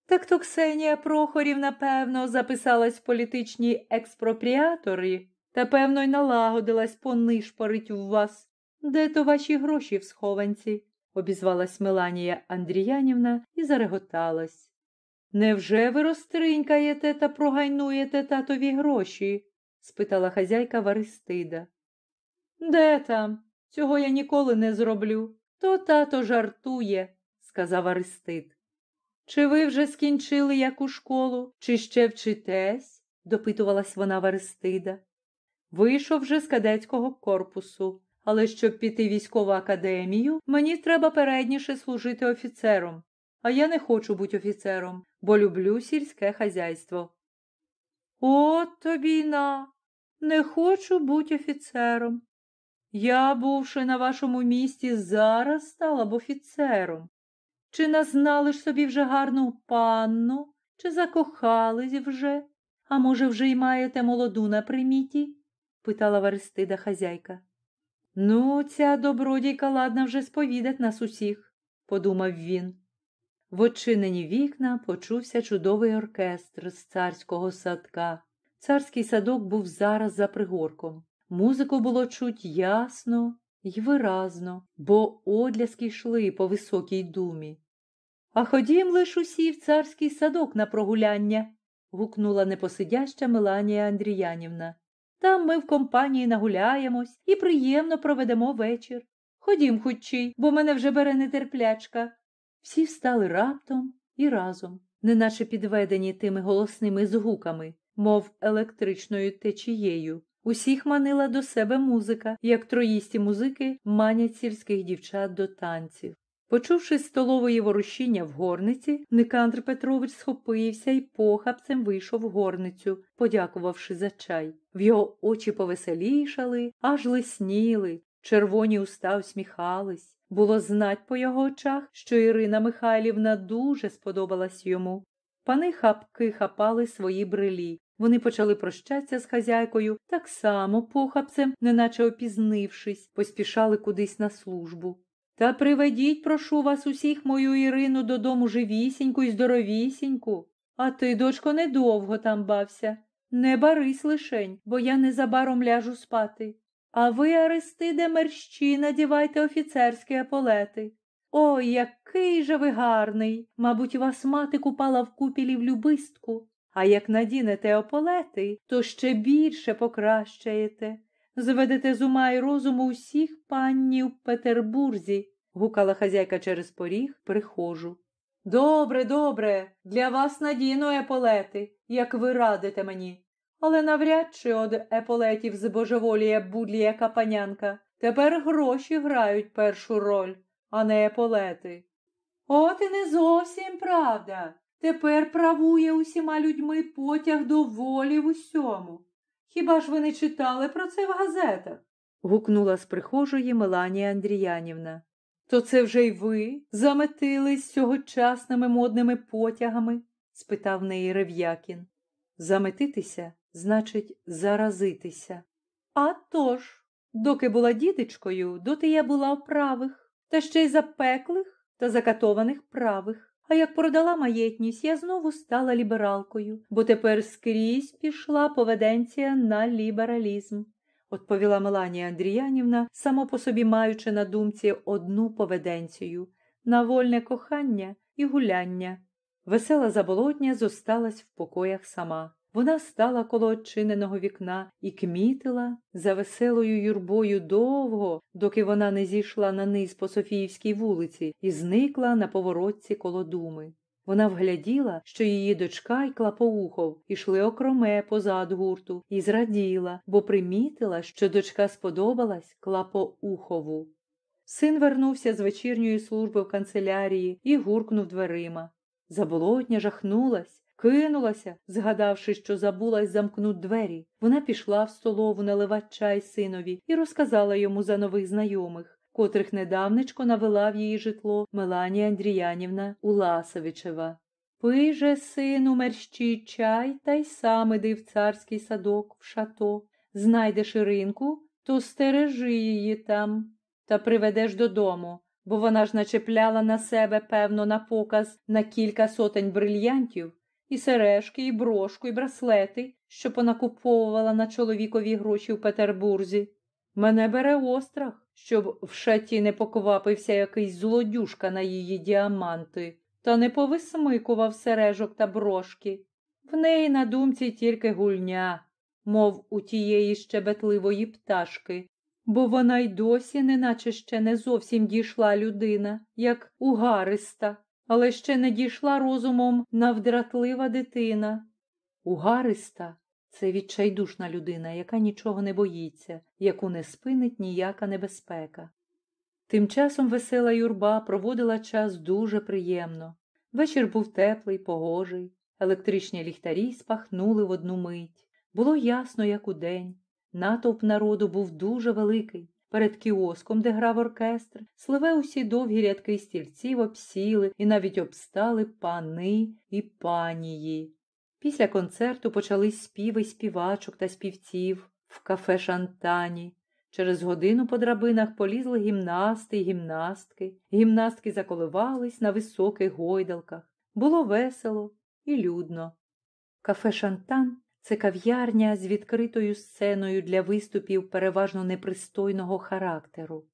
Так то Ксенія Прохорів, напевно, записалась в політичні експропріатори та, певно, й налагодилась понишпорить у вас. Де то ваші гроші в схованці? обізвалась Меланія Андріянівна і зареготалась. Невже ви розтринькаєте та прогайнуєте татові гроші? спитала хазяйка Варистида. Де там? Цього я ніколи не зроблю. То тато жартує, сказав Аристид. Чи ви вже скінчили яку школу, чи ще вчитесь? допитувалась вона Варистида. Вийшов вже з кадетського корпусу але щоб піти військову академію, мені треба передніше служити офіцером, а я не хочу бути офіцером, бо люблю сільське хазяйство. От тобі на, не хочу бути офіцером. Я, бувши на вашому місці, зараз стала б офіцером. Чи назнали ж собі вже гарну панну, чи закохались вже, а може, вже й маєте молоду на приміті? питала Варистида хазяйка. Ну, ця добродійка ладна вже сповідать нас усіх, подумав він. В очинені вікна почувся чудовий оркестр з царського садка. Царський садок був зараз за пригорком. Музику було чуть ясно й виразно, бо одляски йшли по високій думі. А ходім лиш усі в царський садок на прогуляння, гукнула непосидяща Меланія Андріянівна. Там ми в компанії нагуляємось і приємно проведемо вечір. Ходім хутчий, бо мене вже бере нетерплячка. Всі встали раптом і разом, неначе підведені тими голосними згуками, мов електричною течією. Усіх манила до себе музика, як троїсті музики манять сільських дівчат до танців. Почувши столової ворушіння в горниці, Никандр Петрович схопився і похапцем вийшов в горницю, подякувавши за чай. В його очі повеселішали, аж лисніли, червоні уста усміхались. Було знать по його очах, що Ірина Михайлівна дуже сподобалась йому. Пани хапки хапали свої брелі. Вони почали прощатися з хазяйкою так само похапцем, неначе опізнившись, поспішали кудись на службу. Та приведіть, прошу вас, усіх мою Ірину додому живісіньку і здоровісіньку. А ти, дочко, недовго там бався. Не барись лишень, бо я незабаром ляжу спати. А ви, Аристиде, мерщі, надівайте офіцерські аполети. Ой, який же ви гарний. Мабуть, вас мати купала в купілі в любистку. А як надінете ополети, то ще більше покращаєте. Зведете з ума й розуму усіх паннів Петербурзі, гукала хазяйка через поріг, прихожу. Добре, добре, для вас надіну еполети, як ви радите мені. Але навряд чи од еполетів збожеволіє будлія капанянка. Тепер гроші грають першу роль, а не еполети. От і не зовсім правда. Тепер правує усіма людьми потяг до волі в усьому. Хіба ж ви не читали про це в газетах? гукнула з прихожої Меланія Андріянівна. То це вже й ви заметились сьогочасними модними потягами? спитав неї Рев'якін. Заметитися значить, заразитися. А тож, доки була дідечкою, доти я була в правих, та ще й запеклих та закатованих правих. А як продала маєтність, я знову стала лібералкою, бо тепер скрізь пішла поведенція на лібералізм, відповіла Меланія Андріянівна, само по собі маючи на думці одну поведенцію на вольне кохання і гуляння. Весела заболотня зосталась в покоях сама. Вона стала коло очиненого вікна і кмітила за веселою юрбою довго, доки вона не зійшла на низ по Софіївській вулиці і зникла на поворотці коло думи. Вона вгляділа, що її дочка й Клапоухов ішли окроме позад гурту, і зраділа, бо примітила, що дочка сподобалась Клапоухову. Син вернувся з вечірньої служби в канцелярії і гуркнув дверима. Заболотня жахнулась. Кинулася, згадавши, що забулась замкнуть двері. Вона пішла в столову наливати чай синові і розказала йому за нових знайомих, котрих недавнечко навела в її житло Меланія Андріянівна Уласовичева. Пий же, сину, мерщій чай та й сам іди в царський садок, в шато. Знайдеш Іринку, то стережи її там та приведеш додому, бо вона ж начепляла на себе, певно, на показ на кілька сотень брильянтів і сережки, і брошку, і браслети, що понакуповувала на чоловікові гроші в Петербурзі. Мене бере острах, щоб в шаті не поквапився якийсь злодюшка на її діаманти, та не повисмикував сережок та брошки. В неї на думці тільки гульня, мов у тієї щебетливої пташки, бо вона й досі, неначе ще не зовсім дійшла людина, як угариста але ще не дійшла розумом навдратлива дитина. Угариста це відчайдушна людина, яка нічого не боїться, яку не спинить ніяка небезпека. Тим часом весела юрба проводила час дуже приємно. Вечір був теплий, погожий, електричні ліхтарі спахнули в одну мить. Було ясно, як удень. Натовп народу був дуже великий. Перед кіоском, де грав оркестр, сливе усі довгі рядки стільців обсіли і навіть обстали пани і панії. Після концерту почались співи співачок та співців в кафе Шантані. Через годину по драбинах полізли гімнасти й гімнастки. Гімнастки заколивались на високих гойдалках. Було весело і людно. Кафе Шантан це кав'ярня з відкритою сценою для виступів переважно непристойного характеру.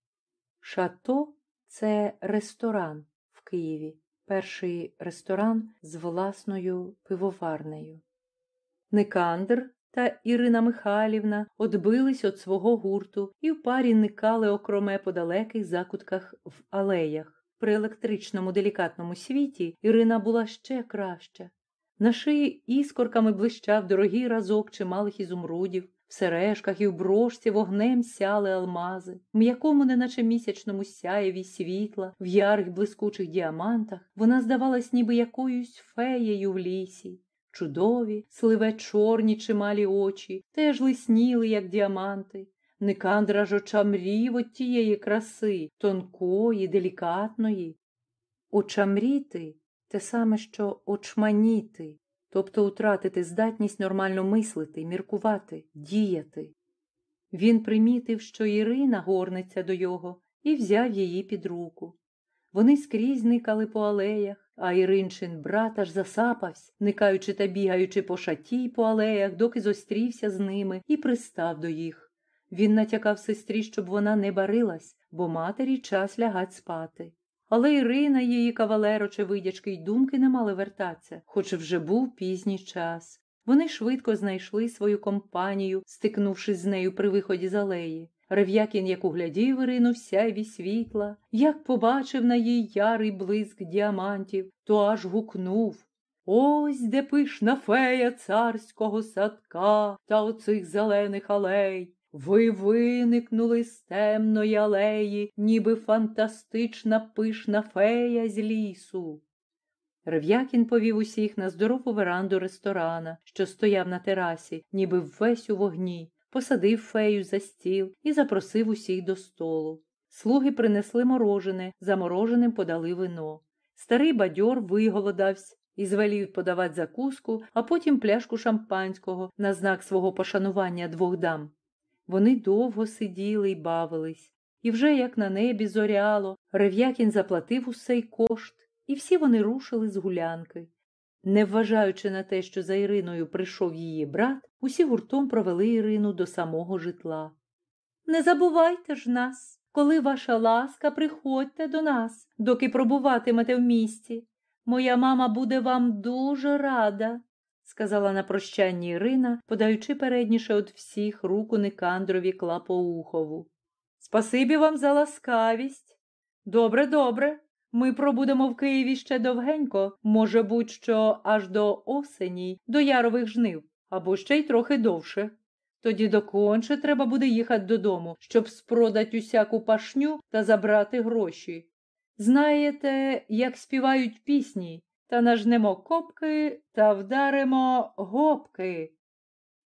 Шато це ресторан в Києві, перший ресторан з власною пивоварнею. Никандр та Ірина Михайлівна одбились від свого гурту і в парі никали окроме по далеких закутках в алеях. При електричному делікатному світі Ірина була ще краща. На шиї іскорками блищав дорогий разок чималих ізумрудів, в сережках і в брошці вогнем сяли алмази, в м'якому, неначе місячному сяєві світла, в ярих блискучих діамантах вона здавалась ніби якоюсь феєю в лісі. Чудові, сливе чорні чималі очі, теж лисніли, як діаманти. Никандра ж очамрів от тієї краси, тонкої, делікатної. Очамріти те саме, що очманіти, тобто утратити здатність нормально мислити, міркувати, діяти. Він примітив, що Ірина горниться до його, і взяв її під руку. Вони скрізь никали по алеях, а Іринчин брат аж засапався, никаючи та бігаючи по шаті по алеях, доки зустрівся з ними і пристав до їх. Він натякав сестрі, щоб вона не барилась, бо матері час лягать спати. Але Ірина, її кавалер, очевидячки, й думки не мали вертатися, хоч вже був пізній час. Вони швидко знайшли свою компанію, стикнувшись з нею при виході з алеї. Рев'якін, як углядів Ірину сяйві світла, як побачив на їй ярий блиск діамантів, то аж гукнув Ось де пишна фея царського садка та оцих зелених алей. Ви виникнули з темної алеї, ніби фантастична пишна фея з лісу. Рев'якін повів усіх на здорову веранду ресторана, що стояв на терасі, ніби весь у вогні, посадив фею за стіл і запросив усіх до столу. Слуги принесли морожене, замороженим подали вино. Старий бадьор виголодався і звелів подавати закуску, а потім пляшку шампанського на знак свого пошанування двох дам. Вони довго сиділи й бавились, і вже як на небі зоряло, Рев'якін заплатив усей кошт, і всі вони рушили з гулянки. Не вважаючи на те, що за Іриною прийшов її брат, усі гуртом провели Ірину до самого житла. Не забувайте ж нас, коли ваша ласка, приходьте до нас, доки пробуватимете в місті. Моя мама буде вам дуже рада сказала на прощанні Ірина, подаючи передніше від всіх руку Никандрові Клапоухову. Спасибі вам за ласкавість. Добре, добре. Ми пробудемо в Києві ще довгенько, може будь-що аж до осені, до ярових жнив, або ще й трохи довше. Тоді доконче треба буде їхати додому, щоб спродать усяку пашню та забрати гроші. Знаєте, як співають пісні, та нажнемо копки та вдаримо гопки.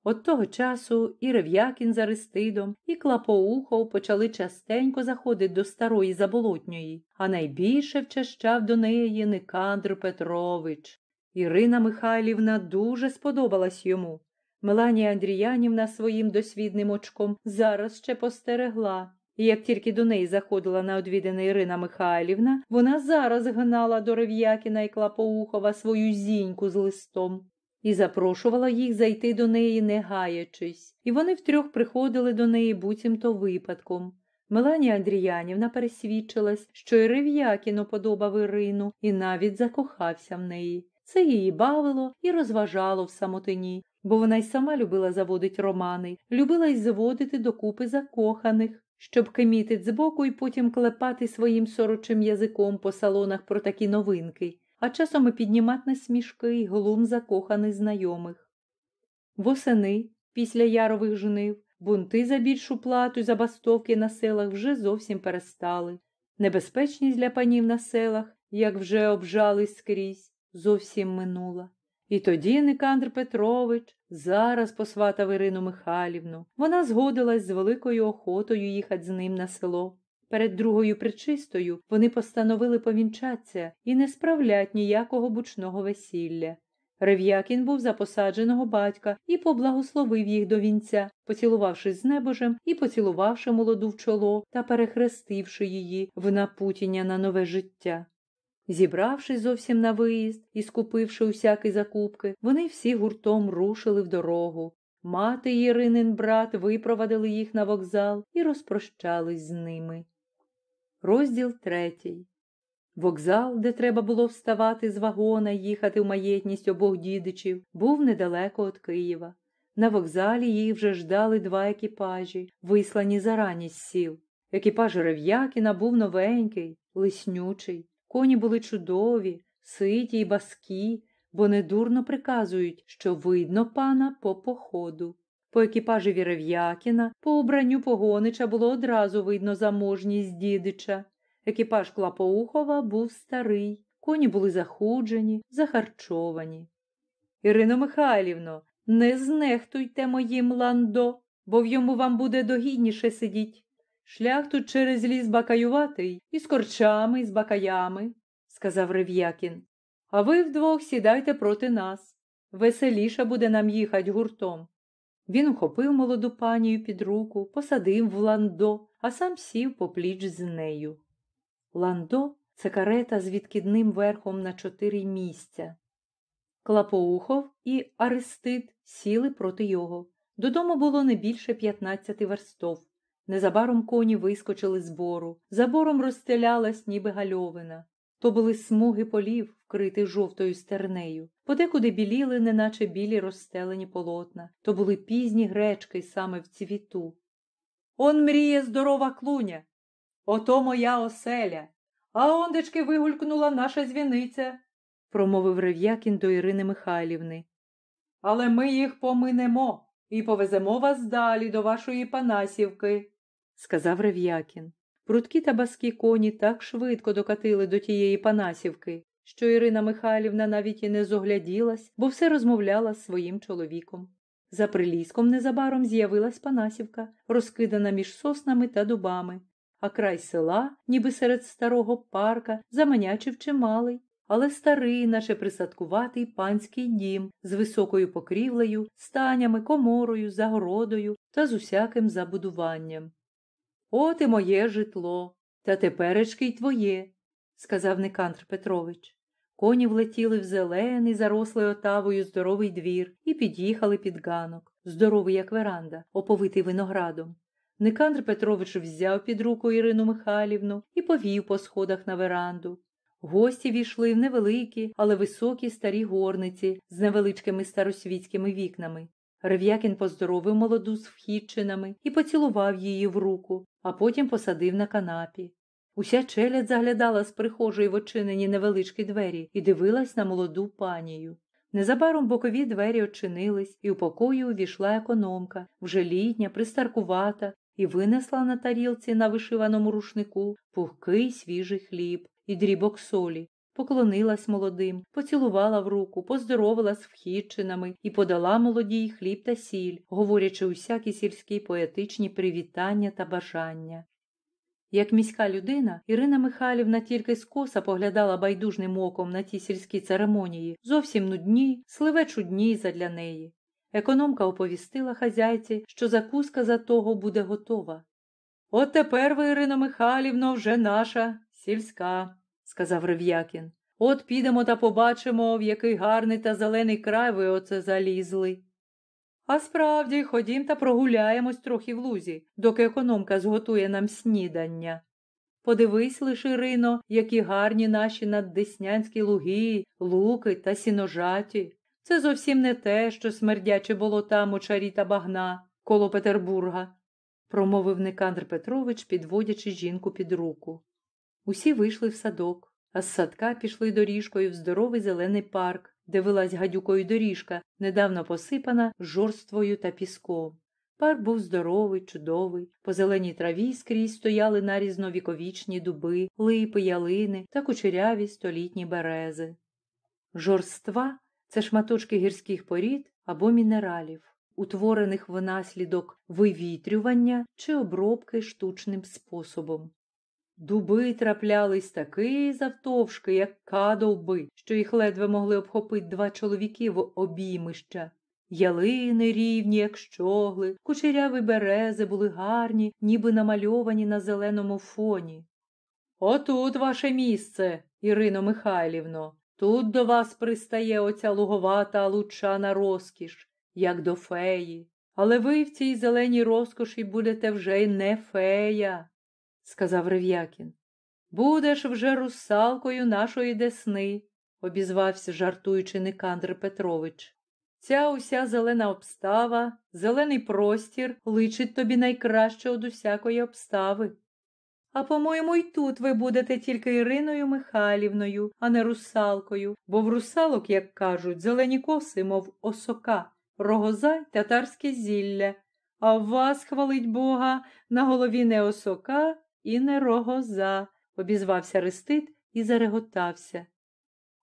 От того часу і Рев'якін з Аристидом, і Клапоухов почали частенько заходити до старої заболотньої, а найбільше вчащав до неї Никандр Петрович. Ірина Михайлівна дуже сподобалась йому. Меланія Андріянівна своїм досвідним очком зараз ще постерегла. І як тільки до неї заходила на одвідина Ірина Михайлівна, вона зараз гнала до Рев'якіна і Клапоухова свою зіньку з листом і запрошувала їх зайти до неї, не гаячись, і вони втрьох приходили до неї буцімто випадком. Меланія Андріянівна пересвідчилась, що і Рев'якіно подобав Ірину і навіть закохався в неї. Це її бавило і розважало в самотині, бо вона й сама любила заводити романи, любила й заводити докупи закоханих щоб кимітить збоку і потім клепати своїм сорочим язиком по салонах про такі новинки, а часом і піднімати на смішки й глум закоханих знайомих. Восени, після ярових жнив, бунти за більшу плату й забастовки на селах вже зовсім перестали. Небезпечність для панів на селах, як вже обжались скрізь, зовсім минула. І тоді Никандр Петрович зараз посватав Ірину Михайлівну. Вона згодилась з великою охотою їхати з ним на село. Перед другою причистою вони постановили повінчатися і не справлять ніякого бучного весілля. Рев'якін був за посадженого батька і поблагословив їх до вінця, поцілувавшись з небожем і поцілувавши молоду в чоло та перехрестивши її в напутіння на нове життя. Зібравшись зовсім на виїзд і скупивши усякі закупки, вони всі гуртом рушили в дорогу. Мати і Іринин брат випровадили їх на вокзал і розпрощались з ними. Розділ третій. Вокзал, де треба було вставати з вагона і їхати в маєтність обох дідичів, був недалеко від Києва. На вокзалі їх вже ждали два екіпажі, вислані зарані з сіл. Екіпаж Рев'якіна був новенький, лиснючий. Коні були чудові, ситі й баскі, бо недурно приказують, що видно пана по походу. По екіпажеві Рев'якіна, по убранню погонича було одразу видно заможність дідича. Екіпаж Клапоухова був старий, коні були захуджені, захарчовані. Ірино Михайлівно, не знехтуйте моїм ландо, бо в йому вам буде догідніше сидіть. Шлях тут через ліс бакаюватий, і з корчами, і з бакаями, сказав Рев'якін. А ви вдвох сідайте проти нас. Веселіше буде нам їхать гуртом. Він ухопив молоду панію під руку, посадив в ландо, а сам сів попліч з нею. Ландо це карета з відкидним верхом на чотири місця. Клапоухов і Аристид сіли проти його. Додому було не більше п'ятнадцяти верстов. Незабаром коні вискочили з бору, забором розстелялась, ніби гальовина. То були смуги полів, вкритих жовтою стернею, подекуди біліли, неначе білі розстелені полотна, то були пізні гречки саме в цвіту. Он мріє здорова клуня. Ото моя оселя. А ондечки вигулькнула наша звіниця, промовив Рев'якін до Ірини Михайлівни. Але ми їх поминемо і повеземо вас далі до вашої Панасівки, сказав Рев'якін. Прудкі та баскі коні так швидко докатили до тієї Панасівки, що Ірина Михайлівна навіть і не зогляділась, бо все розмовляла з своїм чоловіком. За приліском незабаром з'явилась Панасівка, розкидана між соснами та дубами, а край села, ніби серед старого парка, заманячив чималий, але старий, наче присадкуватий панський дім з високою покрівлею, станями, коморою, загородою та з усяким забудуванням. От і моє житло, та теперечки й твоє, сказав Никандр Петрович. Коні влетіли в зелений, зарослий отавою здоровий двір і під'їхали під ганок, здоровий, як веранда, оповитий виноградом. Никандр Петрович взяв під руку Ірину Михайлівну і повів по сходах на веранду. Гості війшли в невеликі, але високі старі горниці з невеличкими старосвітськими вікнами. Рев'якін поздоровив молоду з вхідчинами і поцілував її в руку, а потім посадив на канапі. Уся челядь заглядала з прихожої в очинені невеличкі двері і дивилась на молоду панію. Незабаром бокові двері очинились, і у покою увійшла економка, вже літня, пристаркувата, і винесла на тарілці на вишиваному рушнику пухкий свіжий хліб і дрібок солі, поклонилась молодим, поцілувала в руку, поздоровила з вхідчинами і подала молодій хліб та сіль, говорячи усякі сільські поетичні привітання та бажання. Як міська людина, Ірина Михайлівна тільки скоса поглядала байдужним оком на ті сільські церемонії, зовсім нудні, сливе чудні задля неї. Економка оповістила хазяйці, що закуска за того буде готова. От тепер ви, Ірино Михайлівно, вже наша, сільська, сказав Рев'якін. От підемо та побачимо, в який гарний та зелений край ви оце залізли. А справді, ходім та прогуляємось трохи в лузі, доки економка зготує нам снідання. Подивись лише, Ірино, які гарні наші наддеснянські луги, луки та сіножаті. Це зовсім не те, що смердяче болота мочарі та багна коло Петербурга, промовив Никандр Петрович, підводячи жінку під руку. Усі вийшли в садок, а з садка пішли доріжкою в здоровий зелений парк, де вилась гадюкою доріжка, недавно посипана жорствою та піском. Парк був здоровий, чудовий, по зеленій траві скрізь стояли нарізно віковічні дуби, липи, ялини та кучеряві столітні берези. Жорства це шматочки гірських порід або мінералів, утворених внаслідок вивітрювання чи обробки штучним способом. Дуби траплялись таки завтовшки, як кадовби, що їх ледве могли обхопити два чоловіки в обіймища. Ялини рівні, як щогли, кучеряві берези були гарні, ніби намальовані на зеленому фоні. Отут ваше місце, Ірино Михайлівно, тут до вас пристає оця луговата лучана розкіш, як до феї. Але ви в цій зеленій розкоші будете вже й не фея сказав Рев'якін. Будеш вже русалкою нашої десни, обізвався, жартуючи Никандр Петрович. Ця уся зелена обстава, зелений простір личить тобі найкраще од усякої обстави. А по-моєму, й тут ви будете тільки Іриною Михайлівною, а не русалкою, бо в русалок, як кажуть, зелені коси, мов осока, рогоза й татарське зілля, а в вас, хвалить Бога, на голові не осока і не рогоза, обізвався Аристид і зареготався.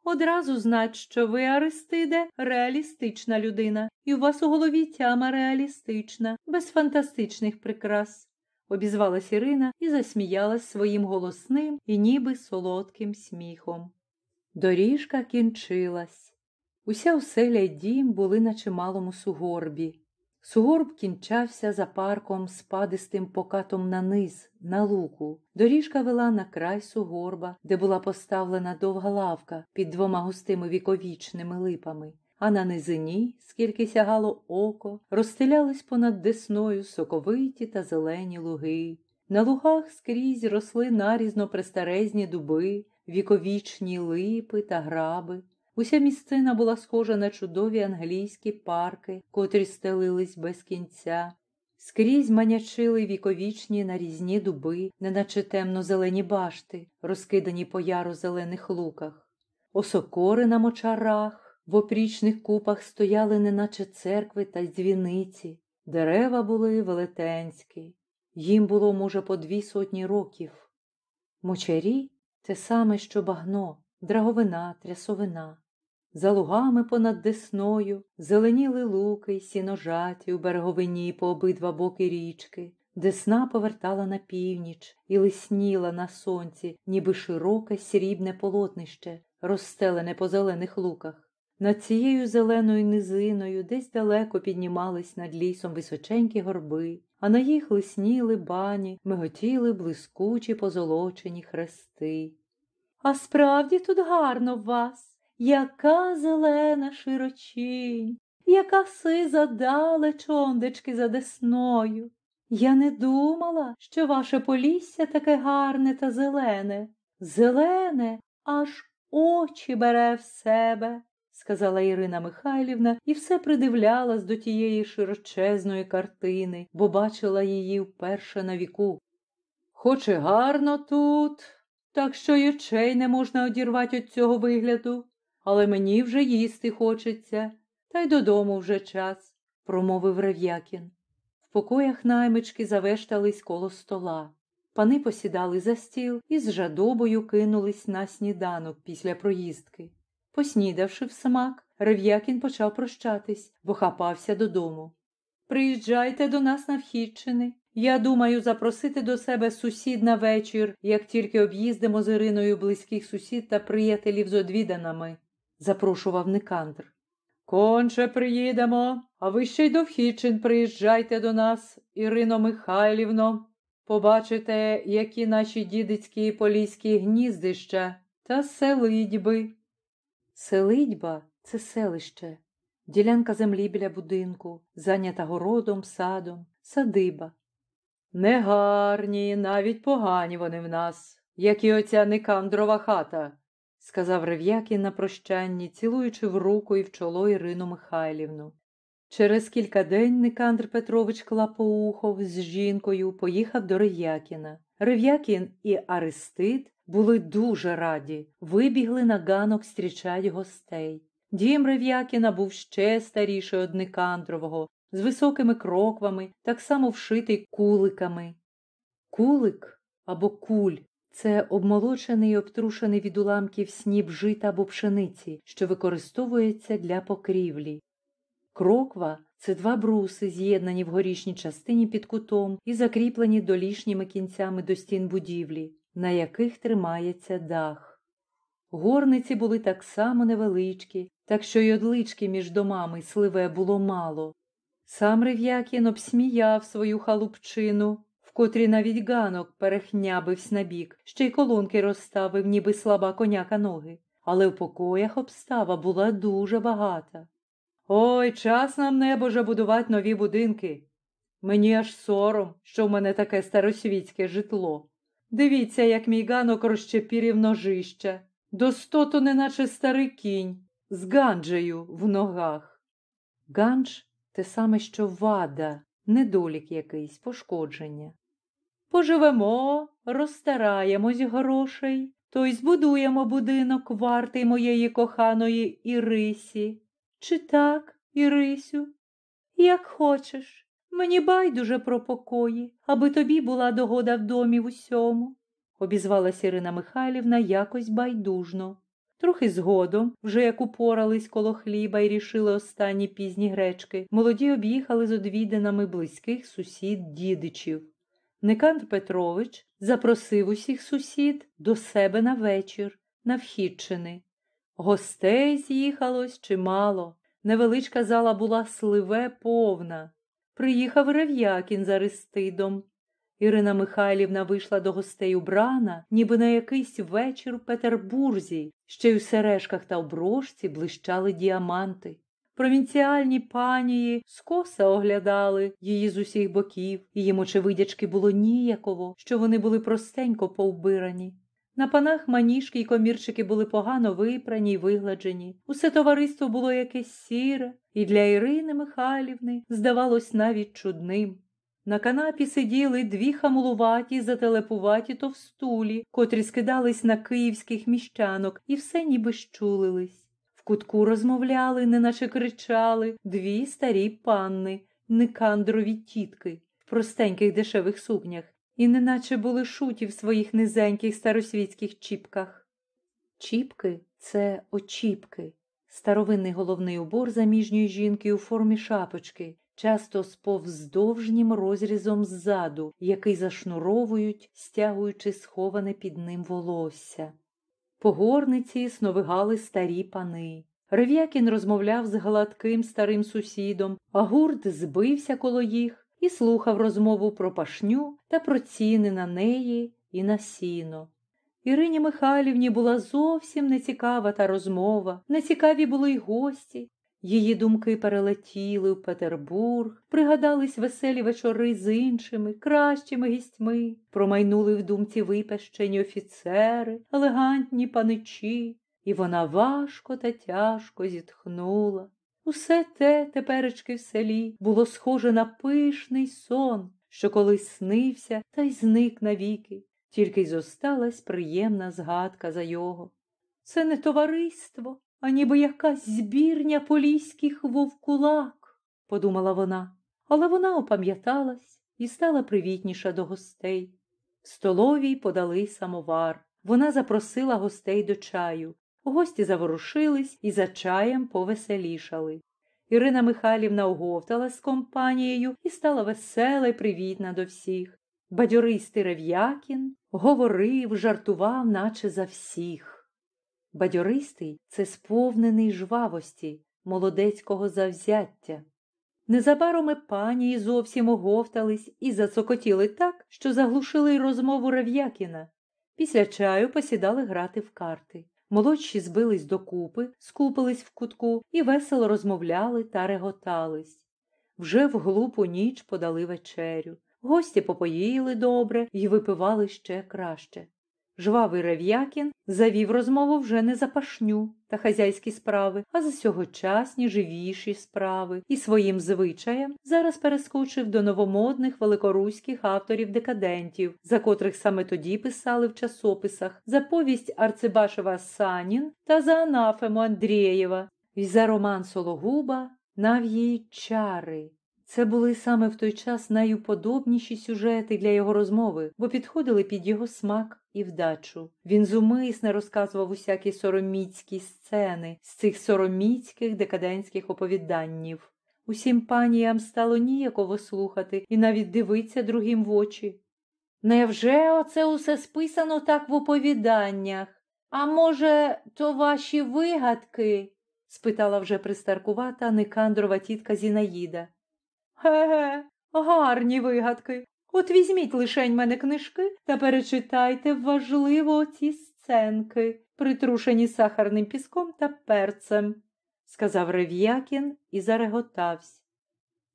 Одразу знать, що ви, Аристиде, реалістична людина, і у вас у голові тяма реалістична, без фантастичних прикрас обізвалась Ірина і засміялась своїм голосним і ніби солодким сміхом. Доріжка кінчилась. Уся оселя й дім були на чималому сугорбі. Сугорб кінчався за парком спадистим покатом на низ, на луку. Доріжка вела на край сугорба, де була поставлена довга лавка під двома густими віковічними липами а на низині, скільки сягало око, розстелялись понад десною соковиті та зелені луги. На лугах скрізь росли нарізно престарезні дуби, віковічні липи та граби. Уся місцина була схожа на чудові англійські парки, котрі стелились без кінця. Скрізь манячили віковічні нарізні дуби, неначе темно зелені башти, розкидані по яру зелених луках, осокори на мочарах. В опрічних купах стояли неначе церкви та дзвіниці, дерева були велетенські, їм було, може, по дві сотні років. Мочарі те саме, що багно, драговина, трясовина. За лугами понад десною зеленіли луки й сіножаті у береговині по обидва боки річки. Десна повертала на північ і лисніла на сонці, ніби широке срібне полотнище, розстелене по зелених луках. Над цією зеленою низиною десь далеко піднімались над лісом височенькі горби, а на їх лисніли бані, миготіли блискучі позолочені хрести. А справді тут гарно в вас, яка зелена широчінь, яка сиза дале чондечки за десною. Я не думала, що ваше полісся таке гарне та зелене, зелене, аж очі бере в себе сказала Ірина Михайлівна і все придивлялась до тієї широчезної картини, бо бачила її вперше на віку. Хоч і гарно тут, так що й очей не можна одірвати від цього вигляду, але мені вже їсти хочеться, та й додому вже час, промовив Рев'якін. В покоях наймички завештались коло стола. Пани посідали за стіл і з жадобою кинулись на сніданок після проїздки. Поснідавши в смак, Рев'якін почав прощатись, бо хапався додому. Приїжджайте до нас на Вхідчини. Я думаю запросити до себе сусід на вечір, як тільки об'їздимо з Іриною близьких сусід та приятелів з одвіданами, запрошував Никандр. Конче приїдемо, а ви ще й до Вхідчин приїжджайте до нас, Ірино Михайлівно. Побачите, які наші дідицькі і поліські гніздища та селидьби. Селидьба це селище, ділянка землі біля будинку, зайнята городом, садом, садиба. Негарні, навіть погані вони в нас, як і оця Никандрова хата, сказав Рев'якін на прощанні, цілуючи в руку і в чоло Ірину Михайлівну. Через кілька день Никандр Петрович Клапоухов з жінкою поїхав до Рев'якіна. Рев'якін і Аристид були дуже раді, вибігли на ганок зустрічать гостей. Дім Рев'якіна був ще старіший од Никандрового, з високими кроквами, так само вшитий куликами. Кулик або куль це обмолочений і обтрушений від уламків сніп жита або пшениці, що використовується для покрівлі. Кроква це два бруси, з'єднані в горішній частині під кутом і закріплені долішніми кінцями до стін будівлі на яких тримається дах. Горниці були так само невеличкі, так що й одлички між домами сливе було мало. Сам Рев'якін обсміяв свою халупчину, в котрій навіть ганок перехнябивсь набік, ще й колонки розставив, ніби слаба коняка ноги, але в покоях обстава була дуже багата. Ой, час нам небоже будувати нові будинки. Мені аж сором, що в мене таке старосвітське житло Дивіться, як мій ганок розчепірів ножища. Достото, неначе старий кінь, з ганджею в ногах. Ганж те саме, що вада, недолік якийсь, пошкодження. Поживемо, розстараємось грошей, то й збудуємо будинок вартий моєї коханої Ірисі. Чи так, Ірисю? Як хочеш. Мені байдуже про покої, аби тобі була догода в домі в усьому, обізвалась Ірина Михайлівна якось байдужно. Трохи згодом, вже як упорались коло хліба і рішили останні пізні гречки, молоді об'їхали з одвідинами близьких сусід дідичів. Никандр Петрович запросив усіх сусід до себе на вечір, на вхідчини. Гостей з'їхалось чимало. Невеличка зала була сливе повна. Приїхав Рев'якін за Ристидом. Ірина Михайлівна вийшла до гостей убрана, ніби на якийсь вечір в Петербурзі, ще й у сережках та в брошці блищали діаманти. Провінціальні панії скоса оглядали її з усіх боків, і їм, очевидячки, було ніяково, що вони були простенько повбирані. На панах маніжки й комірчики були погано випрані й вигладжені. Усе товариство було якесь сіре, і для Ірини Михайлівни здавалось навіть чудним. На канапі сиділи дві хамулуваті, зателепуваті товстулі, котрі скидались на київських міщанок і все ніби щулились. В кутку розмовляли, неначе кричали, дві старі панни, никандрові тітки в простеньких дешевих сукнях, і неначе були шуті в своїх низеньких старосвітських чіпках. Чіпки це очіпки, старовинний головний убор заміжньої жінки у формі шапочки, часто з повздовжнім розрізом ззаду, який зашнуровують, стягуючи сховане під ним волосся. По горниці сновигали старі пани. Рев'якін розмовляв з гладким старим сусідом, а гурт збився коло їх і слухав розмову про пашню та про ціни на неї і на сіно. Ірині Михайлівні була зовсім нецікава та розмова, нецікаві були й гості. Її думки перелетіли в Петербург, пригадались веселі вечори з іншими, кращими гістьми, промайнули в думці випещені офіцери, елегантні паничі, і вона важко та тяжко зітхнула. Усе те теперечки в селі було схоже на пишний сон, що колись снився та й зник навіки, тільки й зосталась приємна згадка за його. Це не товариство, а ніби якась збірня поліських вовкулак, подумала вона, але вона опам'яталась і стала привітніша до гостей. В столовій подали самовар. Вона запросила гостей до чаю. Гості заворушились і за чаєм повеселішали. Ірина Михайлівна оговтала з компанією і стала весела й привітна до всіх. Бадьористий Рев'якін говорив, жартував, наче за всіх. Бадьористий це сповнений жвавості, молодецького завзяття. Незабаром і пані зовсім оговтались і зацокотіли так, що заглушили розмову Рев'якіна. Після чаю посідали грати в карти. Молодші збились докупи, скупились в кутку і весело розмовляли та реготались. Вже в глупу ніч подали вечерю. Гості попоїли добре і випивали ще краще. Жвавий Рев'якін завів розмову вже не за пашню та хазяйські справи, а за сьогочасні живіші справи і своїм звичаєм зараз перескочив до новомодних великоруських авторів-декадентів, за котрих саме тоді писали в часописах за повість Арцибашева Санін та за Анафему Андрієва, і за роман Сологуба «Нав'ї чари. Це були саме в той час найуподобніші сюжети для його розмови, бо підходили під його смак і вдачу. Він зумисне розказував усякі сороміцькі сцени з цих сороміцьких декадентських оповіданнів. Усім паніям стало ніяково слухати і навіть дивиться другим в очі. Невже оце усе списано так в оповіданнях? А може, то ваші вигадки? спитала вже пристаркувата Никандрова тітка Зінаїда. Ге-ге, гарні вигадки. От візьміть лишень мене книжки та перечитайте важливо ці сценки, притрушені сахарним піском та перцем, сказав Рев'якін і зареготався.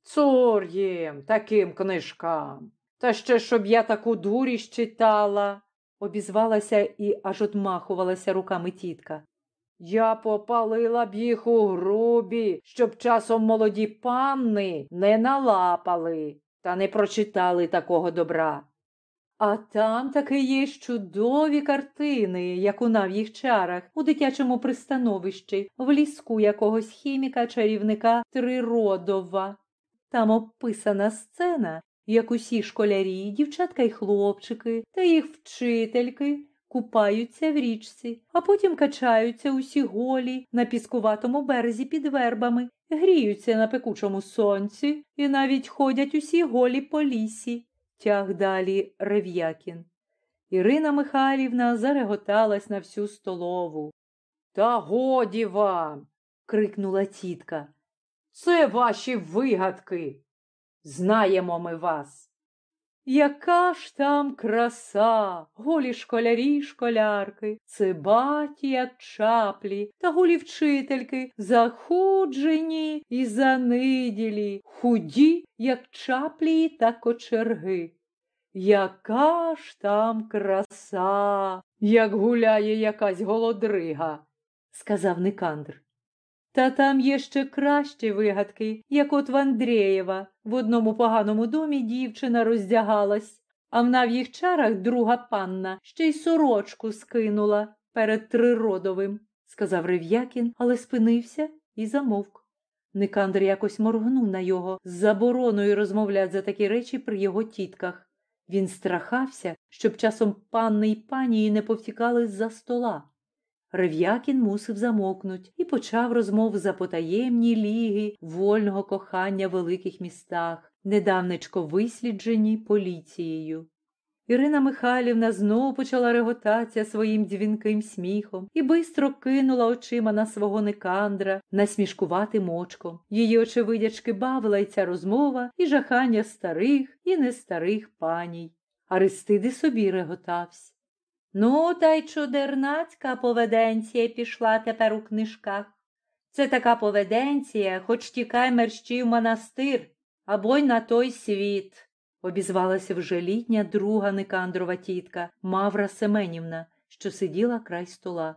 Цур їм таким книжкам. Та ще щоб я таку дурість читала, обізвалася і аж отмахувалася руками тітка. Я попалила б їх у грубі, щоб часом молоді панни не налапали та не прочитали такого добра. А там таки є чудові картини, як у нав'їх чарах, у дитячому пристановищі, в ліску якогось хіміка, чарівника Триродова. Там описана сцена, як усі школярі, дівчатка й хлопчики та їх вчительки купаються в річці, а потім качаються усі голі на піскуватому березі під вербами, гріються на пекучому сонці і навіть ходять усі голі по лісі, тяг далі Рев'якін. Ірина Михайлівна зареготалась на всю столову. Та годі вам. крикнула тітка. Це ваші вигадки. Знаємо ми вас. Яка ж там краса, голі школярі, школярки, цибаті, як чаплі, та голі вчительки, захуджені і заниділі, худі, як чаплі та кочерги. Яка ж там краса, як гуляє якась голодрига, сказав Никандр. Та там є ще кращі вигадки, як от в Андрієва. В одному поганому домі дівчина роздягалась, а в нав'їх чарах друга панна ще й сорочку скинула перед триродовим, сказав Рев'якін, але спинився і замовк. Никандр якось моргнув на його з забороною розмовляти за такі речі при його тітках. Він страхався, щоб часом панни й пані не повтікали з-за стола. Рев'якін мусив замокнуть і почав розмов за потаємні ліги вольного кохання в великих містах, недавнечко висліджені поліцією. Ірина Михайлівна знову почала реготатися своїм дзвінким сміхом і бистро кинула очима на свого Никандра, насмішкуватим очком. Її очевидячки бавила й ця розмова і жахання старих і нестарих паній. Аристиди собі реготався. Ну, та й чудернацька поведенція пішла тепер у книжках. Це така поведенція, хоч тікай мерщій в монастир або й на той світ, обізвалася вже літня друга Никандрова тітка Мавра Семенівна, що сиділа край стола.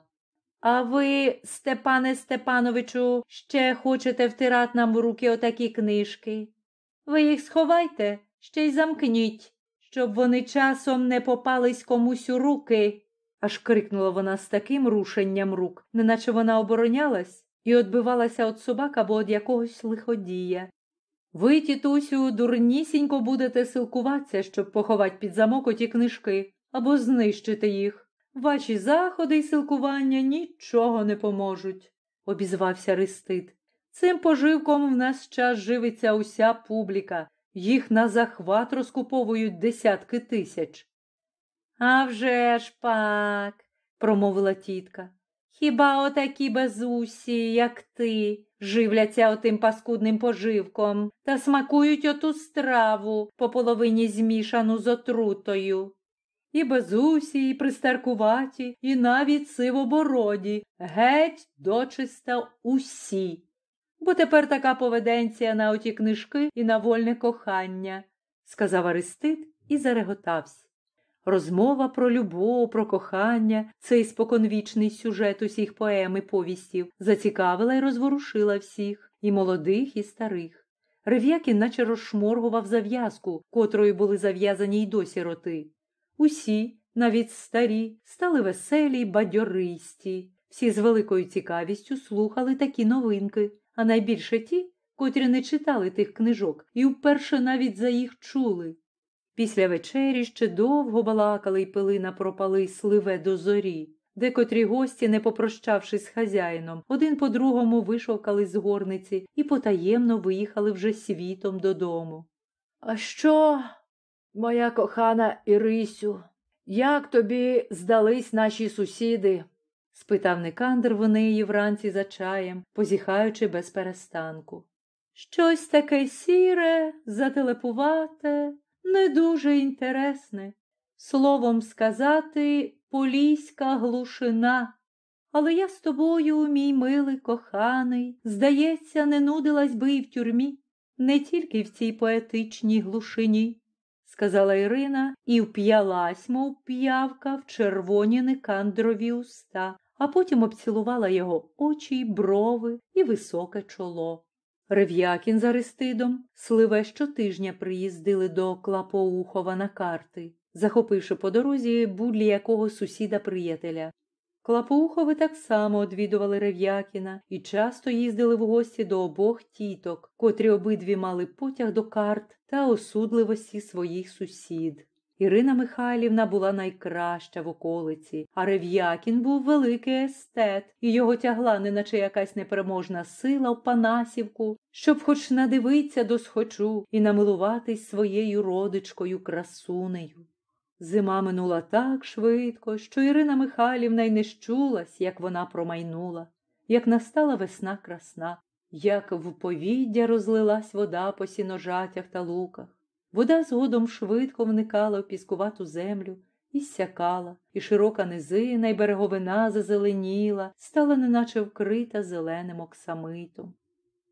А ви, Степане Степановичу, ще хочете втирати нам в руки отакі книжки? Ви їх сховайте, ще й замкніть щоб вони часом не попались комусь у руки, аж крикнула вона з таким рушенням рук, неначе вона оборонялась і відбивалася від собак або від якогось лиходія. Ви, тітусю, дурнісінько будете силкуватися, щоб поховати під замок оті книжки або знищити їх. Ваші заходи й силкування нічого не поможуть, обізвався Ристит. Цим поживком в нас час живиться уся публіка, їх на захват розкуповують десятки тисяч. «А вже ж пак, промовила тітка. Хіба отакі безусі, як ти, живляться отим паскудним поживком та смакують оту страву по половині змішану з отрутою. І безусі, і пристаркуваті, і навіть сивобороді, геть дочиста усі бо тепер така поведенція на оті книжки і на вольне кохання, сказав Аристид і зареготався. Розмова про любов, про кохання, цей споконвічний сюжет усіх поем і повістів, зацікавила і розворушила всіх, і молодих, і старих. Рев'якін наче розшморгував зав'язку, котрою були зав'язані й досі роти. Усі, навіть старі, стали веселі й бадьористі. Всі з великою цікавістю слухали такі новинки, а найбільше ті, котрі не читали тих книжок і вперше навіть за їх чули. Після вечері ще довго балакали й пили на пропали сливе до зорі. Декотрі гості, не попрощавшись з хазяїном, один по другому вишовкали з горниці і потаємно виїхали вже світом додому. А що, моя кохана Ірисю, як тобі здались наші сусіди? Спитав Никандр в неї вранці за чаєм, позіхаючи без перестанку. Щось таке сіре, зателепувате, не дуже інтересне. Словом сказати, поліська глушина. Але я з тобою, мій милий коханий, здається, не нудилась би і в тюрмі, не тільки в цій поетичній глушині сказала Ірина і вп'ялась, мов п'явка, в червоні никандрові уста, а потім обцілувала його очі й брови і високе чоло. Рев'якін з Аристидом сливе щотижня приїздили до Клапоухова на карти, захопивши по дорозі будлі якого сусіда приятеля. Клапоухови так само одвідували Рев'якіна і часто їздили в гості до обох тіток, котрі обидві мали потяг до карт та осудливості своїх сусід. Ірина Михайлівна була найкраща в околиці, а Рев'якін був великий естет, і його тягла, неначе якась непереможна сила в Панасівку, щоб хоч надивитися до схочу і намилуватись своєю родичкою красунею. Зима минула так швидко, що Ірина Михайлівна й не щулась, як вона промайнула, як настала весна красна, як в повіддя розлилась вода по сіножатях та луках. Вода згодом швидко вникала в піскувату землю і сякала, і широка низина, і береговина зазеленіла, стала неначе вкрита зеленим оксамитом.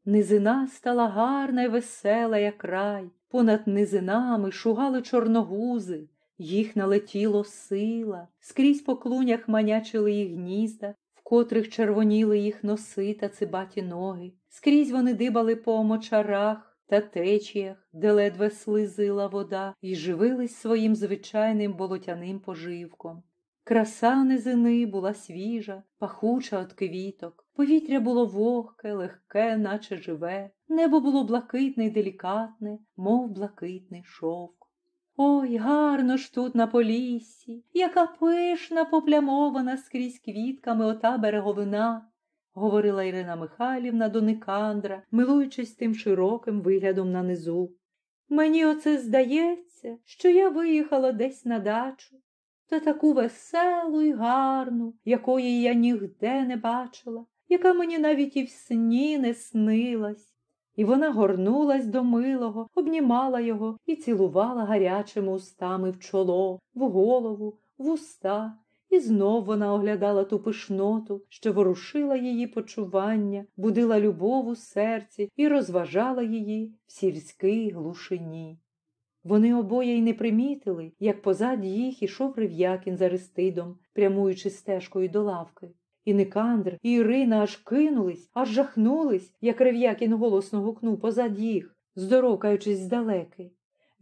Низина стала гарна й весела, як рай, понад низинами шугали чорногузи, їх налетіло сила, скрізь по клунях манячили їх гнізда, в котрих червоніли їх носи та цибаті ноги, скрізь вони дибали по мочарах та течіях, де ледве слизила вода, і живились своїм звичайним болотяним поживком. Краса низини була свіжа, пахуча от квіток, повітря було вогке, легке, наче живе, небо було блакитне й делікатне, мов блакитний шовк. Ой, гарно ж тут на поліссі, яка пишна поплямована скрізь квітками ота береговина, говорила Ірина Михайлівна до Никандра, милуючись тим широким виглядом на низу. Мені оце здається, що я виїхала десь на дачу, та таку веселу й гарну, якої я нігде не бачила, яка мені навіть і в сні не снилась. І вона горнулась до милого, обнімала його і цілувала гарячими устами в чоло, в голову, в уста, і знов вона оглядала ту пишноту, що ворушила її почування, будила любов у серці і розважала її в сільській глушині. Вони обоє й не примітили, як позад їх ішов Рев'якін за Аристидом, прямуючи стежкою до лавки. І Никандр, і Ірина аж кинулись, аж жахнулись, як Рев'якін голосно гукнув позад їх, здоровкаючись здалеки.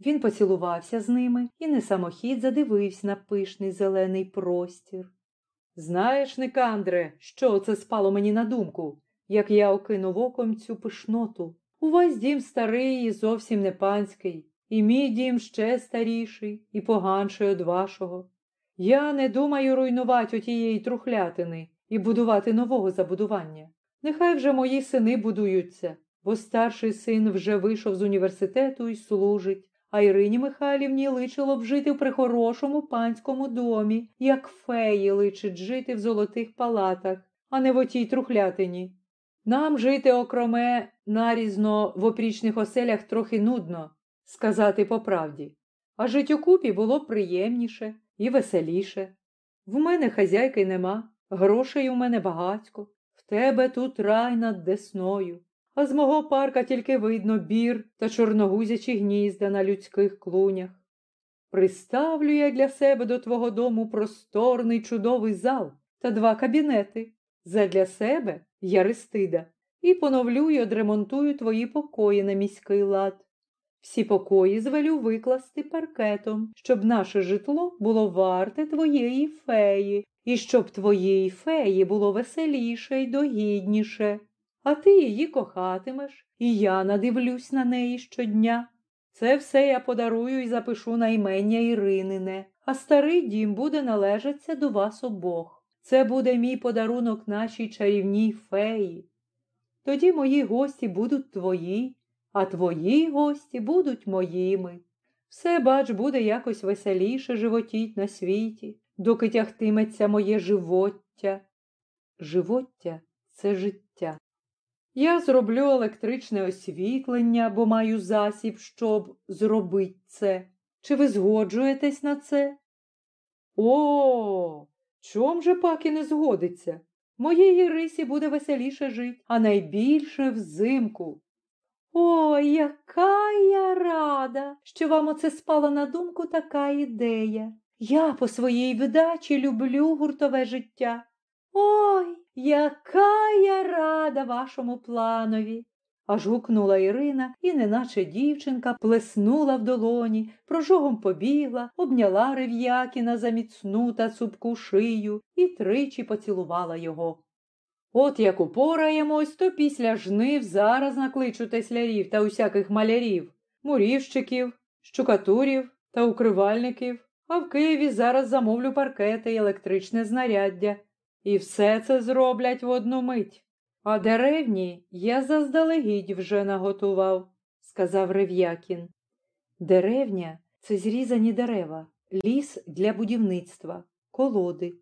Він поцілувався з ними і не самохід задивився на пишний зелений простір. Знаєш, Никандре, що це спало мені на думку, як я окинув оком цю пишноту. У вас дім старий і зовсім не панський, і мій дім ще старіший і поганший од вашого. Я не думаю руйнувати отієї трухлятини і будувати нового забудування. Нехай вже мої сини будуються, бо старший син вже вийшов з університету і служить, а Ірині Михайлівні личило б жити в прихорошому панському домі, як феї личить жити в золотих палатах, а не в отій трухлятині. Нам жити окроме нарізно в опрічних оселях трохи нудно, сказати по правді. А жить у купі було приємніше і веселіше. В мене хазяйки нема, грошей у мене багатько, в тебе тут рай над десною а з мого парка тільки видно бір та чорногузячі гнізда на людських клунях. Приставлю я для себе до твого дому просторний чудовий зал та два кабінети. Задля себе, Яристида, і поновлю й одремонтую твої покої на міський лад. Всі покої звелю викласти паркетом, щоб наше житло було варте твоєї феї, і щоб твоєї феї було веселіше й догідніше а ти її кохатимеш, і я надивлюсь на неї щодня. Це все я подарую і запишу на імення Іринине, а старий дім буде належатися до вас обох. Це буде мій подарунок нашій чарівній феї. Тоді мої гості будуть твої, а твої гості будуть моїми. Все, бач, буде якось веселіше животіть на світі, доки тягтиметься моє живоття. Живоття це життя. Я зроблю електричне освітлення, бо маю засіб, щоб зробити це. Чи ви згоджуєтесь на це? О, чом же пак і не згодиться? Моїй Ірисі буде веселіше жить, а найбільше взимку. Ой, яка я рада, що вам оце спала на думку така ідея. Я по своїй видачі люблю гуртове життя. Ой, яка я рада вашому планові. Аж гукнула Ірина і, неначе дівчинка, плеснула в долоні, прожогом побігла, обняла рев'якіна за міцну та цупку шию і тричі поцілувала його. От як упораємось, то після жнив зараз накличу теслярів та усяких малярів, мурівщиків, щукатурів та укривальників, а в Києві зараз замовлю паркети й електричне знаряддя. І все це зроблять в одну мить. А деревні я заздалегідь вже наготував, сказав Рев'якін. Деревня це зрізані дерева, ліс для будівництва, колоди.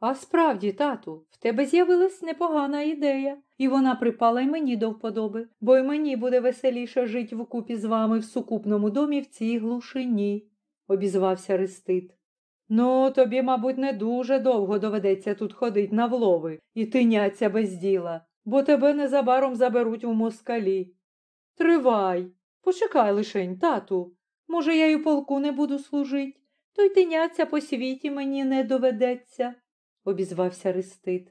А справді, тату, в тебе з'явилась непогана ідея, і вона припала й мені до вподоби, бо й мені буде веселіше жити вкупі з вами в сукупному домі в цій глушині, обізвався Рестит. Ну, тобі, мабуть, не дуже довго доведеться тут ходить на влови і тиняться без діла, бо тебе незабаром заберуть у москалі. Тривай, почекай лишень, тату. Може, я й у полку не буду служить, то й тиняться по світі мені не доведеться, обізвався Ристит.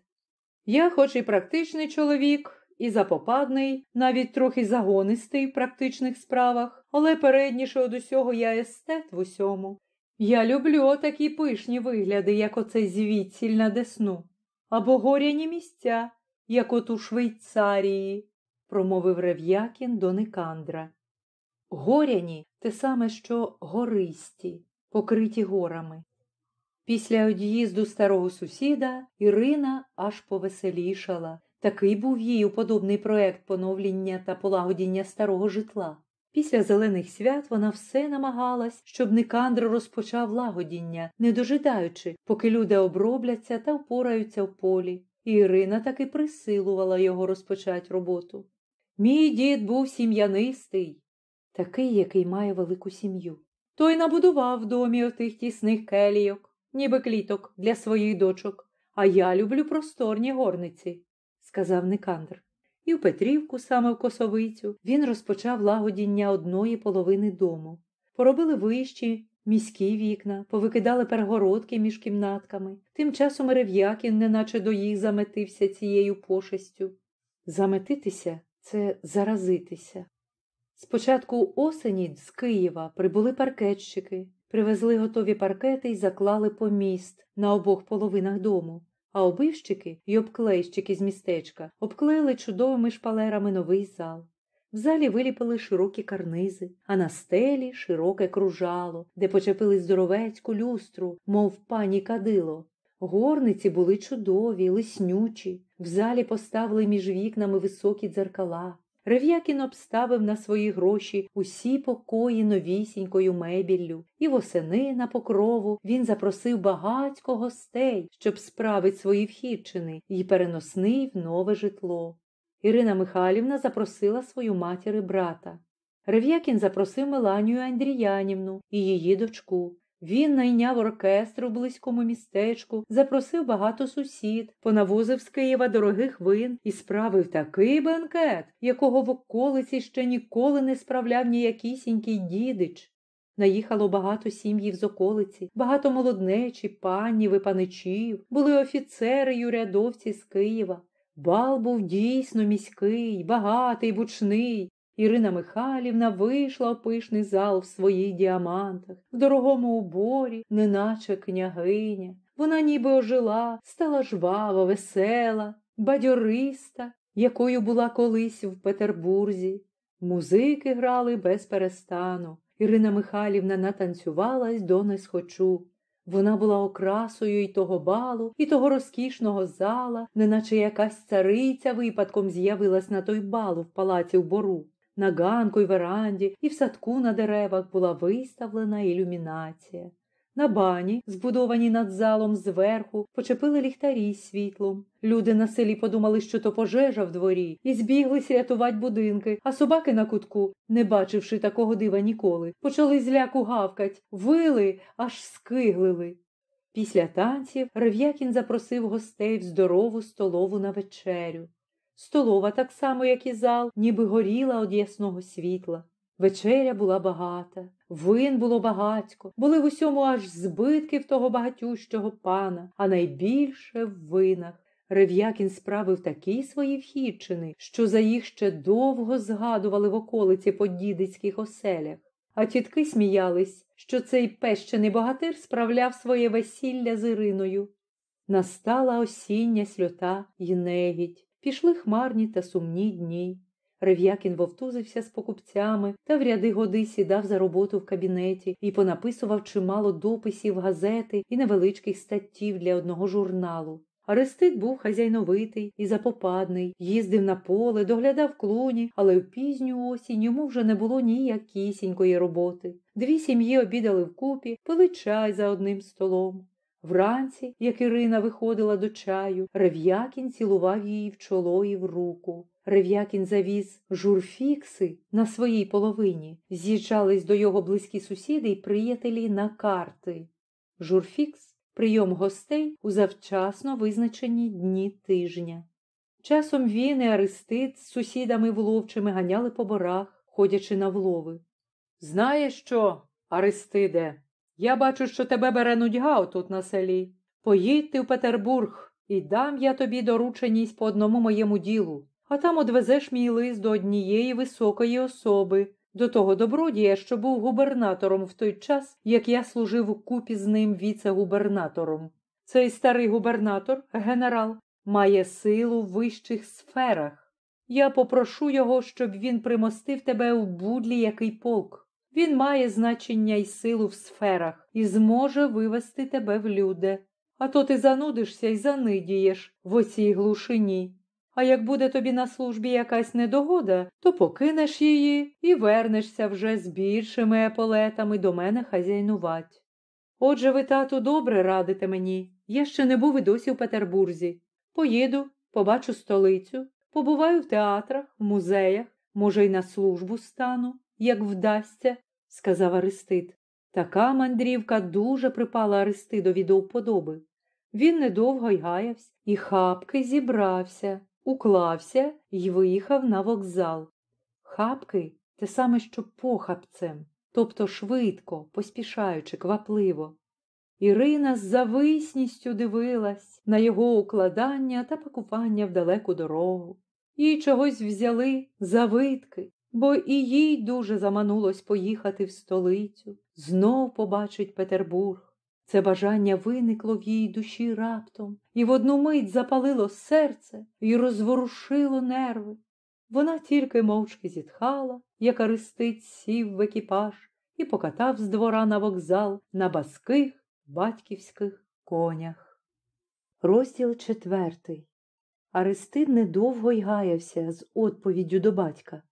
Я, хоч і практичний чоловік, і запопадний, навіть трохи загонистий в практичних справах, але передніше од усього я естет в усьому. Я люблю такі пишні вигляди, як оцей звідсіль на десну, або горяні місця, як от у Швейцарії, промовив Рев'якін до Никандра. Горяні те саме, що гористі, покриті горами. Після од'їзду старого сусіда Ірина аж повеселішала. Такий був їй уподобний проект поновлення та полагодіння старого житла. Після зелених свят вона все намагалась, щоб Никандр розпочав лагодіння, не дожидаючи, поки люди обробляться та впораються в полі. І Ірина таки присилувала його розпочати роботу. Мій дід був сім'янистий, такий, який має велику сім'ю. Той набудував в домі отих тісних келійок, ніби кліток для своїх дочок, а я люблю просторні горниці, сказав Никандр. І в Петрівку, саме в Косовицю, він розпочав лагодіння одної половини дому. Поробили вищі, міські вікна, повикидали перегородки між кімнатками. Тим часом Рев'якін неначе до їх заметився цією пошестю. Заметитися це заразитися. Спочатку осені з Києва прибули паркетчики, привезли готові паркети і заклали по міст на обох половинах дому а обивщики й обклейщики з містечка обклеїли чудовими шпалерами новий зал. В залі виліпили широкі карнизи, а на стелі широке кружало, де почепили здоровецьку люстру, мов пані кадило. Горниці були чудові, лиснючі, в залі поставили між вікнами високі дзеркала. Рев'якін обставив на свої гроші усі покої новісінькою мебіллю, і восени на покрову він запросив багатько гостей, щоб справить свої вхідчини і переносний в нове житло. Ірина Михайлівна запросила свою матір і брата. Рев'якін запросив Меланію Андріянівну і її дочку. Він найняв оркестр у близькому містечку, запросив багато сусід, понавозив з Києва дорогих вин і справив такий бенкет, якого в околиці ще ніколи не справляв ніякісінький дідич. Наїхало багато сім'їв з околиці, багато молоднечі, панів і паничів, були офіцери й урядовці з Києва. Бал був дійсно міський, багатий, бучний, Ірина Михайлівна вийшла в пишний зал в своїх діамантах, в дорогому уборі, неначе княгиня. Вона ніби ожила, стала жвава, весела, бадьориста, якою була колись в Петербурзі. Музики грали без перестану. Ірина Михайлівна натанцювалась до несхочу. Вона була окрасою і того балу, і того розкішного зала, неначе якась цариця випадком з'явилась на той бал в палаці в бору. На ганку й веранді і в садку на деревах була виставлена ілюмінація. На бані, збудованій над залом зверху, почепили ліхтарі світлом. Люди на селі подумали, що то пожежа в дворі, і збіглись рятувати будинки, а собаки на кутку, не бачивши такого дива ніколи, почали зляку гавкать, вили, аж скиглили. Після танців Рев'якін запросив гостей в здорову столову на вечерю. Столова так само, як і зал, ніби горіла од ясного світла. Вечеря була багата, вин було багатько, були в усьому аж збитки в того багатющого пана, а найбільше в винах. Рев'якін справив такі свої вхідчини, що за їх ще довго згадували в околиці по дідицьких оселях. А тітки сміялись, що цей пещений богатир справляв своє весілля з Іриною. Настала осіння сльота й негідь, пішли хмарні та сумні дні. Рев'якін вовтузився з покупцями та в ряди годи сідав за роботу в кабінеті і понаписував чимало дописів газети і невеличких статтів для одного журналу. Арестит був хазяйновитий і запопадний, їздив на поле, доглядав клуні, але в пізню осінь йому вже не було ніякісінької роботи. Дві сім'ї обідали вкупі, пили чай за одним столом. Вранці, як Ірина виходила до чаю, Рев'якін цілував її в чоло і в руку. Рев'якін завіз журфікси на своїй половині, з'їжджались до його близькі сусіди й приятелі на карти. Журфікс прийом гостей у завчасно визначені дні тижня. Часом він і Аристид з сусідами вловчими ганяли по борах, ходячи на влови. Знаєш що, Аристиде, я бачу, що тебе бере нудьга отут на селі. Поїдь ти в Петербург і дам я тобі дорученість по одному моєму ділу, а там одвезеш мій лист до однієї високої особи, до того добродія, що був губернатором в той час, як я служив у купі з ним віце-губернатором. Цей старий губернатор, генерал, має силу в вищих сферах. Я попрошу його, щоб він примостив тебе у будлі який полк. Він має значення і силу в сферах і зможе вивести тебе в люди. А то ти занудишся і занидієш в оцій глушині. А як буде тобі на службі якась недогода, то покинеш її і вернешся вже з більшими еполетами до мене хазяйнувать. Отже, ви, тату, добре радите мені. Я ще не був і досі в Петербурзі. Поїду, побачу столицю, побуваю в театрах, в музеях, може, й на службу стану, як вдасться, сказав Аристид. Така мандрівка дуже припала Аристидові до вподоби. Він недовго й гаявся, і хапки зібрався, уклався і виїхав на вокзал. Хапки те саме, що похапцем, тобто швидко, поспішаючи, квапливо. Ірина з зависністю дивилась на його укладання та пакування в далеку дорогу. Їй чогось взяли завитки, бо і їй дуже заманулось поїхати в столицю, знов побачить Петербург. Це бажання виникло в її душі раптом, і в одну мить запалило серце і розворушило нерви. Вона тільки мовчки зітхала, як Аристиць сів в екіпаж і покатав з двора на вокзал на баских батьківських конях. Розділ четвертий. Аристид недовго й гаявся з відповіддю до батька.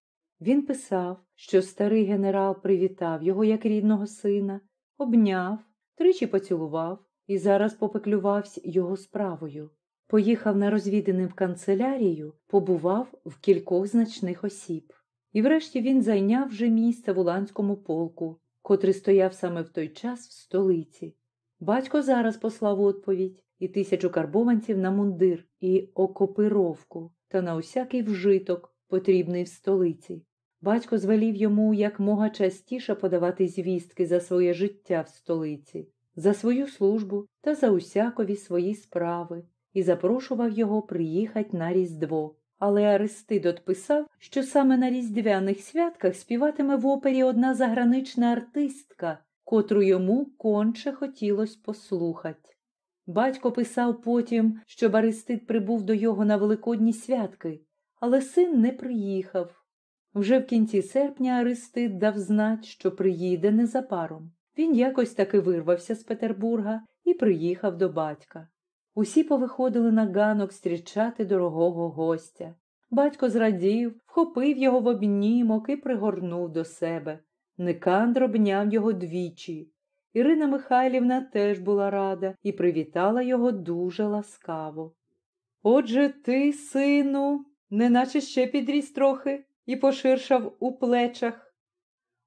Він писав, що старий генерал привітав його як рідного сина, обняв, тричі поцілував і зараз попеклювався його справою. Поїхав на розвідини в канцелярію, побував в кількох значних осіб. І врешті він зайняв вже місце в Уланському полку, котрий стояв саме в той час в столиці. Батько зараз послав відповідь і тисячу карбованців на мундир і окопировку та на усякий вжиток, потрібний в столиці. Батько звелів йому як мога частіше подавати звістки за своє життя в столиці, за свою службу та за усякові свої справи, і запрошував його приїхати на Різдво. Але Аристид отписав, що саме на різдвяних святках співатиме в опері одна загранична артистка, котру йому конче хотілося послухати. Батько писав потім, що Аристид прибув до його на великодні святки, але син не приїхав. Вже в кінці серпня Аристид дав знать, що приїде незабаром. Він якось таки вирвався з Петербурга і приїхав до батька. Усі повиходили на ганок зустрічати дорогого гостя. Батько зрадів, вхопив його в обнімок і пригорнув до себе. Никандр обняв його двічі. Ірина Михайлівна теж була рада і привітала його дуже ласкаво. Отже ти, сину, неначе ще підріс трохи і поширшав у плечах.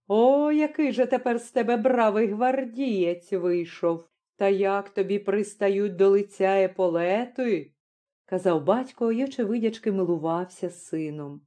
О, який же тепер з тебе бравий гвардієць вийшов, та як тобі пристають до лиця еполети? казав батько й очевидячки милувався сином.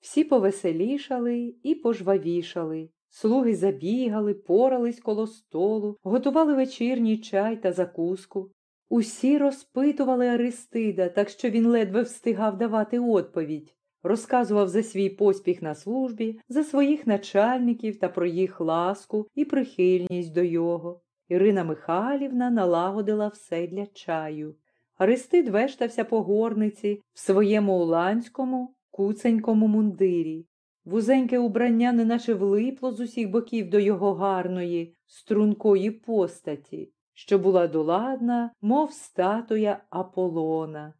Всі повеселішали і пожвавішали. Слуги забігали, порались коло столу, готували вечірній чай та закуску. Усі розпитували Аристида, так що він ледве встигав давати відповідь. Розказував за свій поспіх на службі, за своїх начальників та про їх ласку і прихильність до його. Ірина Михайлівна налагодила все для чаю. Аристид вештався по горниці в своєму уланському, куценькому мундирі. Вузеньке убрання неначе влипло з усіх боків до його гарної, стрункої постаті, що була доладна, мов статуя Аполлона.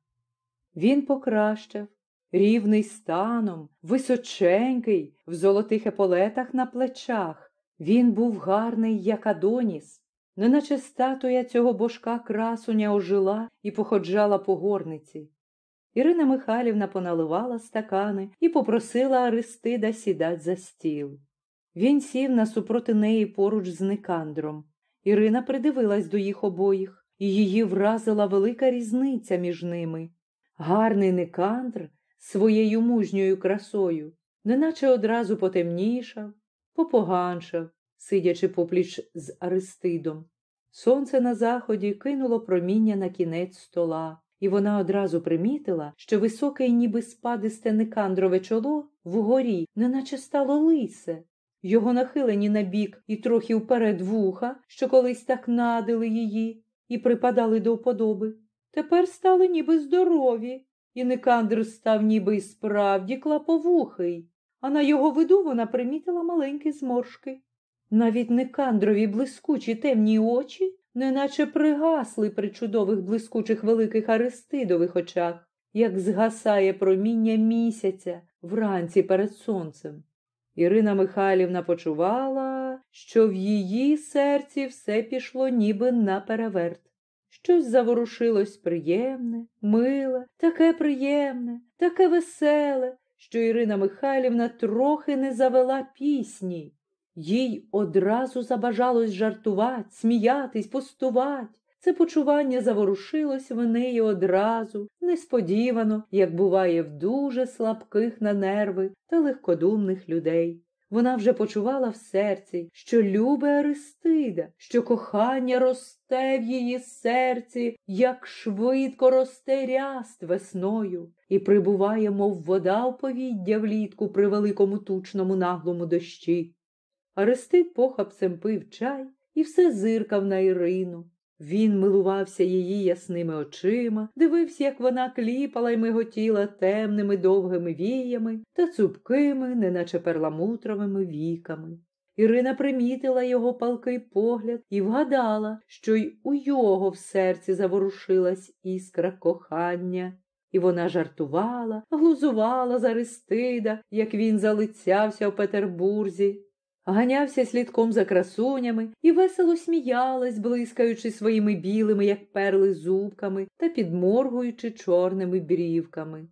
Він покращав, рівний станом, височенький, в золотих еполетах на плечах. Він був гарний, як Адоніс, неначе статуя цього божка красуня ожила і походжала по горниці. Ірина Михайлівна поналивала стакани і попросила Аристида сідати за стіл. Він сів насупроти неї поруч з Никандром. Ірина придивилась до їх обоїх, і її вразила велика різниця між ними. Гарний Никандр своєю мужньою красою, неначе одразу потемнішав, попоганшав, сидячи попліч з Аристидом. Сонце на заході кинуло проміння на кінець стола і вона одразу примітила, що високе й ніби спадисте Никандрове чоло вгорі, неначе стало лисе. Його нахилені на бік і трохи вперед вуха, що колись так надили її, і припадали до вподоби. Тепер стали ніби здорові, і Никандр став ніби й справді клаповухий, а на його виду вона примітила маленькі зморшки. Навіть Никандрові блискучі темні очі неначе пригасли при чудових блискучих великих Аристидових очах, як згасає проміння місяця вранці перед сонцем. Ірина Михайлівна почувала, що в її серці все пішло ніби на переверт. Щось заворушилось приємне, миле, таке приємне, таке веселе, що Ірина Михайлівна трохи не завела пісні. Їй одразу забажалось жартувати, сміятись, пустувати. Це почування заворушилось в неї одразу, несподівано, як буває в дуже слабких на нерви та легкодумних людей. Вона вже почувала в серці, що любе Аристида, що кохання росте в її серці, як швидко росте ряст весною, і прибуває, мов вода в повіддя влітку при великому тучному наглому дощі. Арестит похапцем пив чай і все зиркав на Ірину. Він милувався її ясними очима, дивився, як вона кліпала й миготіла темними довгими віями та цупкими, неначе перламутровими віками. Ірина примітила його палкий погляд і вгадала, що й у його в серці заворушилась іскра кохання. І вона жартувала, глузувала за Аристида, як він залицявся в Петербурзі ганявся слідком за красунями і весело сміялась, блискаючи своїми білими, як перли, зубками та підморгуючи чорними брівками.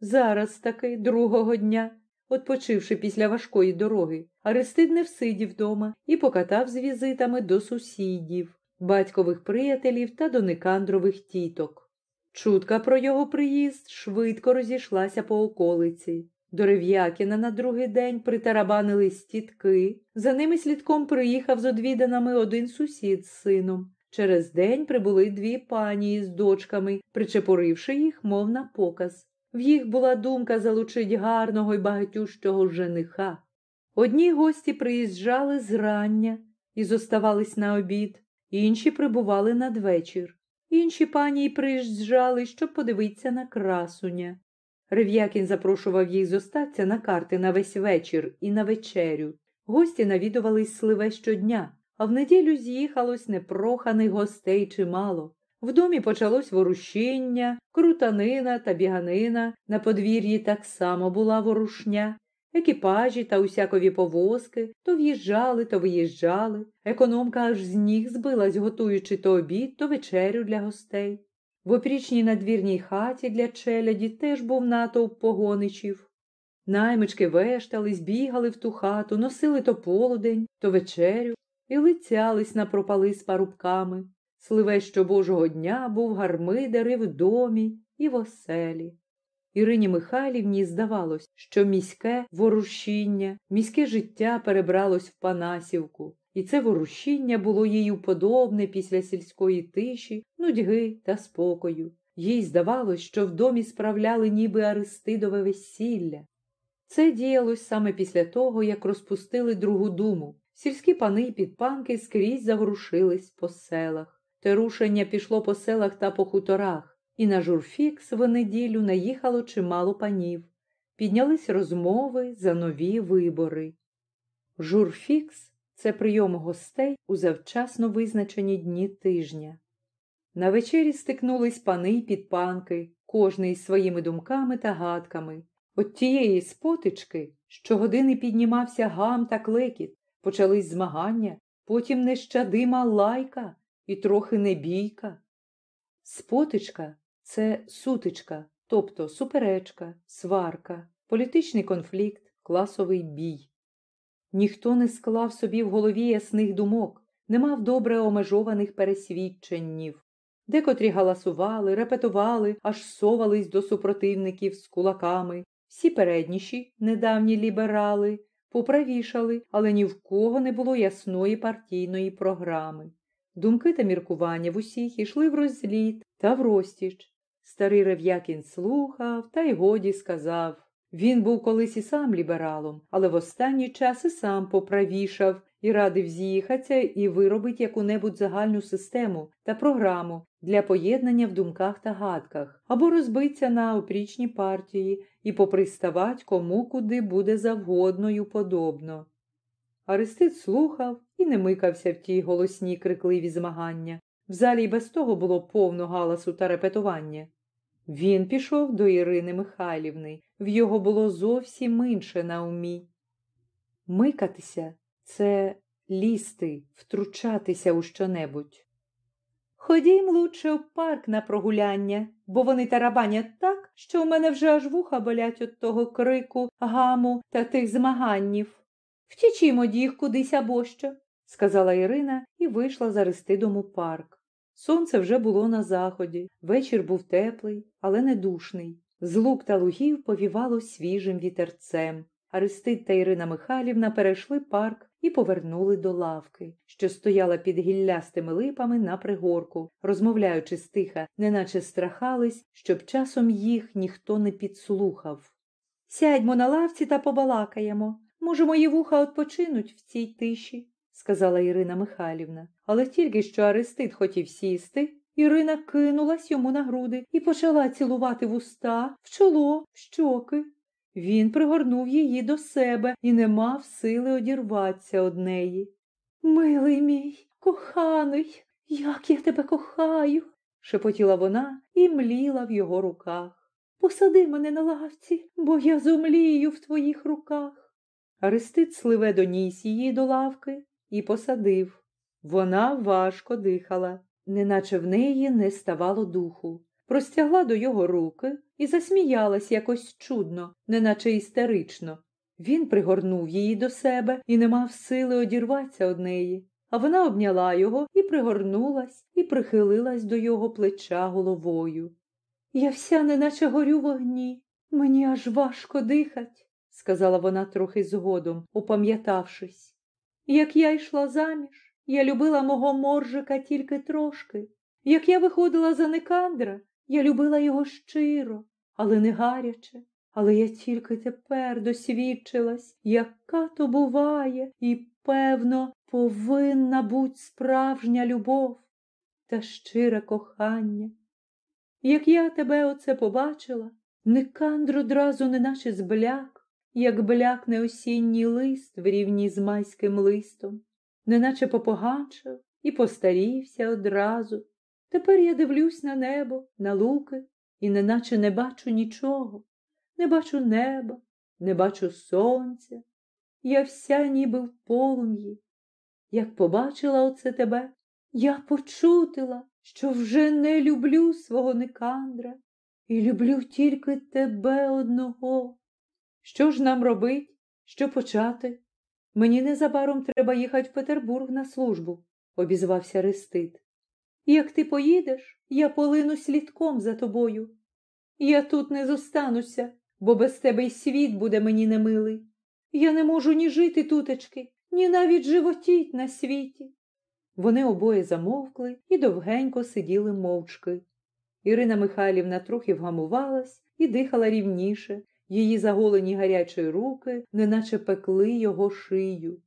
Зараз таки, другого дня, Отпочивши після важкої дороги, Аристид не всидів вдома і покатав з візитами до сусідів, батькових приятелів та до Никандрових тіток. Чутка про його приїзд швидко розійшлася по околиці. До Рев'якіна на другий день притарабанили стітки. За ними слідком приїхав з одвіданами один сусід з сином. Через день прибули дві пані з дочками, причепоривши їх, мов на показ. В їх була думка залучить гарного й багатющого жениха. Одні гості приїжджали зрання і зоставались на обід, інші прибували надвечір. Інші пані приїжджали, щоб подивитися на красуня. Рев'якін запрошував їх зостатися на карти на весь вечір і на вечерю. Гості навідувались сливе щодня, а в неділю з'їхалось непроханих гостей чимало. В домі почалось ворушіння, крутанина та біганина, на подвір'ї так само була ворушня. Екіпажі та усякові повозки то в'їжджали, то виїжджали. Економка аж з ніг збилась, готуючи то обід, то вечерю для гостей. В опрічній надвірній хаті для челяді теж був натовп погоничів. Наймички вештались, бігали в ту хату, носили то полудень, то вечерю і лицялись на пропали з парубками. Сливе, що божого дня був гармидер і в домі, і в оселі. Ірині Михайлівні здавалось, що міське ворушіння, міське життя перебралось в Панасівку, і це ворушіння було їй уподобне після сільської тиші, нудьги та спокою. Їй здавалось, що в домі справляли ніби Аристидове весілля. Це діялось саме після того, як розпустили другу думу. Сільські пани і підпанки скрізь заворушились по селах. Те рушення пішло по селах та по хуторах, і на журфікс в неділю наїхало чимало панів. Піднялись розмови за нові вибори. Журфікс це прийом гостей у завчасно визначені дні тижня. На вечері стикнулись пани й підпанки, кожний із своїми думками та гадками. От тієї спотички щогодини піднімався гам та клекіт, почались змагання, потім нещадима лайка і трохи небійка. Спотичка це сутичка, тобто суперечка, сварка, політичний конфлікт, класовий бій. Ніхто не склав собі в голові ясних думок, не мав добре омежованих пересвідченнів. Декотрі галасували, репетували, аж совались до супротивників з кулаками. Всі передніші, недавні ліберали, поправішали, але ні в кого не було ясної партійної програми. Думки та міркування в усіх ішли в розліт та в розтіч. Старий Рев'якін слухав та й годі сказав. Він був колись і сам лібералом, але в останній час і сам поправішав і радив з'їхатися і виробить яку-небудь загальну систему та програму для поєднання в думках та гадках, або розбиться на опрічні партії і поприставать кому куди буде завгодною подобно. Аристид слухав і не микався в ті голосні крикливі змагання. В залі й без того було повно галасу та репетування. Він пішов до Ірини Михайлівни, в його було зовсім інше на умі. Микатися це лізти, втручатися у щонебудь. Ходім лучше в парк на прогуляння, бо вони тарабанять так, що в мене вже аж вуха болять від того крику, гаму та тих змаганнів. Втічімо їх кудись або що, сказала Ірина і вийшла за Ристидом у парк. Сонце вже було на заході, вечір був теплий, але не душний. З лук та лугів повівало свіжим вітерцем. Аристид та Ірина Михайлівна перейшли парк і повернули до лавки, що стояла під гіллястими липами на пригорку, розмовляючи стиха, неначе страхались, щоб часом їх ніхто не підслухав. Сядьмо на лавці та побалакаємо. Може, мої вуха відпочинуть в цій тиші, сказала Ірина Михайлівна. Але тільки що Аристид хотів сісти, Ірина кинулась йому на груди і почала цілувати вуста, в чоло, в щоки. Він пригорнув її до себе і не мав сили одірватися од неї. Милий мій, коханий, як я тебе кохаю, шепотіла вона і мліла в його руках. Посади мене на лавці, бо я зумлію в твоїх руках. Аристид сливе доніс її до лавки і посадив. Вона важко дихала, неначе в неї не ставало духу простягла до його руки і засміялась якось чудно, неначе істерично. Він пригорнув її до себе і не мав сили одірватися од неї, а вона обняла його і пригорнулась, і прихилилась до його плеча головою. Я вся неначе горю в огні, мені аж важко дихать, сказала вона трохи згодом, упам'ятавшись. Як я йшла заміж, я любила мого моржика тільки трошки. Як я виходила за Никандра, я любила його щиро, але не гаряче. Але я тільки тепер досвідчилась, яка то буває, і, певно, повинна бути справжня любов та щире кохання. Як я тебе оце побачила, Никандр одразу неначе збляк, як блякне осінній лист в рівні з майським листом, неначе попоганчив і постарівся одразу. Тепер я дивлюсь на небо, на луки, і неначе не бачу нічого, не бачу неба, не бачу сонця. Я вся ніби в полум'ї. Як побачила оце тебе, я почутила, що вже не люблю свого Никандра і люблю тільки тебе одного. Що ж нам робить? Що почати? Мені незабаром треба їхати в Петербург на службу, обізвався Рестит. Як ти поїдеш, я полину слідком за тобою. Я тут не зостануся, бо без тебе й світ буде мені немилий. Я не можу ні жити тутечки, ні навіть животіть на світі. Вони обоє замовкли і довгенько сиділи мовчки. Ірина Михайлівна трохи вгамувалась і дихала рівніше, її заголені гарячі руки, неначе пекли його шию.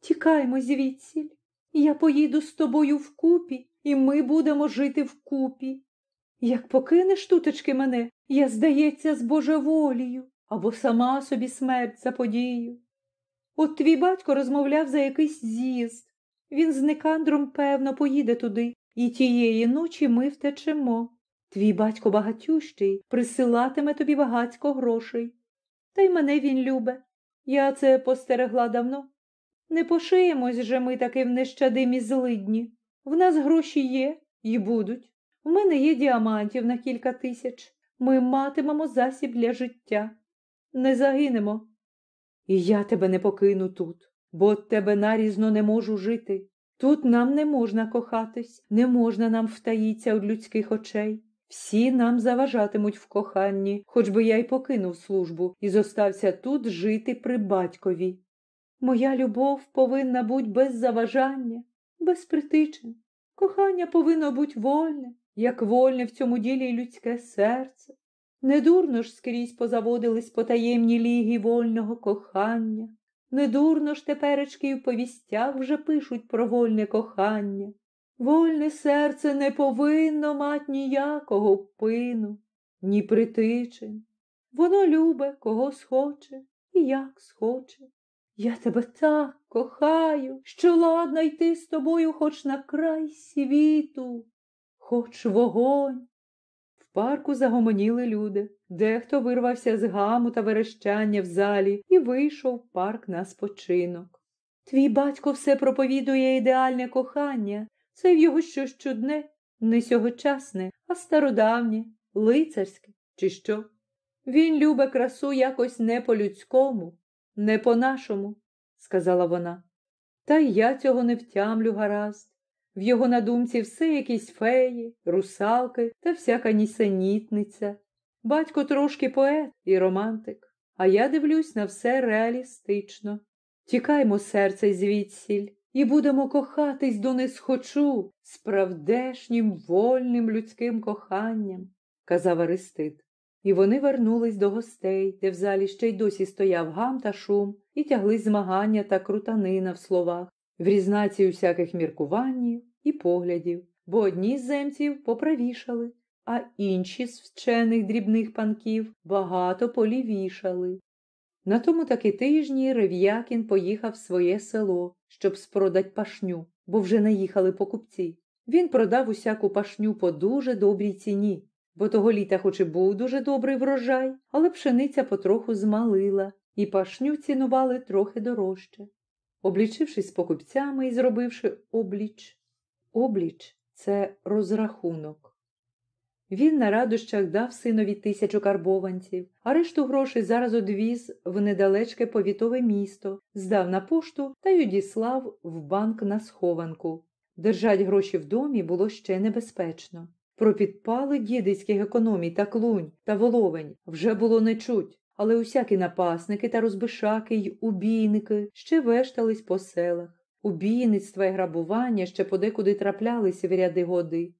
Тікаймо звідсіль. Я поїду з тобою вкупі, і ми будемо жити вкупі. Як покинеш тутечки мене, я, здається, з божеволію або сама собі смерть заподію. От твій батько розмовляв за якийсь з'їзд. Він з Никандром, певно, поїде туди, і тієї ночі ми втечемо. Твій батько багатющий присилатиме тобі багатько грошей. Та й мене він любе. Я це постерегла давно. Не пошиємось же ми таки в нещадимі злидні. В нас гроші є і будуть. У мене є діамантів на кілька тисяч. Ми матимемо засіб для життя. Не загинемо. І я тебе не покину тут, бо от тебе нарізно не можу жити. Тут нам не можна кохатись, не можна нам втаїться від людських очей. Всі нам заважатимуть в коханні, хоч би я й покинув службу і зостався тут жити при батькові. Моя любов повинна бути без заважання, без притичин. Кохання повинно бути вольне, як вольне в цьому ділі й людське серце. Недурно ж скрізь позаводились потаємні ліги вольного кохання. Недурно ж теперечки й в повістях вже пишуть про вольне кохання. Вольне серце не повинно мать ніякого впину, ні притичин. Воно любе, кого схоче і як схоче. Я тебе так кохаю, що ладна йти з тобою хоч на край світу, хоч вогонь. В парку загомоніли люди. Дехто вирвався з гаму та верещання в залі і вийшов в парк на спочинок. Твій батько все проповідує ідеальне кохання, це в його щось чудне, не сьогочасне, а стародавнє, лицарське, чи що. Він любе красу якось не по-людському, не по-нашому, сказала вона. Та й я цього не втямлю гаразд. В його надумці все якісь феї, русалки та всяка нісенітниця. Батько трошки поет і романтик, а я дивлюсь на все реалістично. Тікаймо серце звідсіль і будемо кохатись до несхочу справдешнім вольним людським коханням, казав Аристид. І вони вернулись до гостей, де в залі ще й досі стояв гам та шум, і тягли змагання та крутанина в словах, в різнаці усяких міркуваннів і поглядів, бо одні з земців поправішали, а інші з вчених дрібних панків багато полівішали. На тому таки тижні Рев'якін поїхав в своє село, щоб спродать пашню, бо вже наїхали покупці. Він продав усяку пашню по дуже добрій ціні, бо того літа хоч і був дуже добрий врожай, але пшениця потроху змалила, і пашню цінували трохи дорожче. Облічившись з покупцями і зробивши обліч, обліч це розрахунок. Він на радощах дав синові тисячу карбованців, а решту грошей зараз одвіз в недалечке повітове місто, здав на пошту та й одіслав в банк на схованку. Держать гроші в домі було ще небезпечно. Про підпали дідицьких економій та клунь та воловень вже було не чуть, але усякі напасники та розбишаки й убійники ще вештались по селах. Убійництва й грабування ще подекуди траплялися в ряди годи.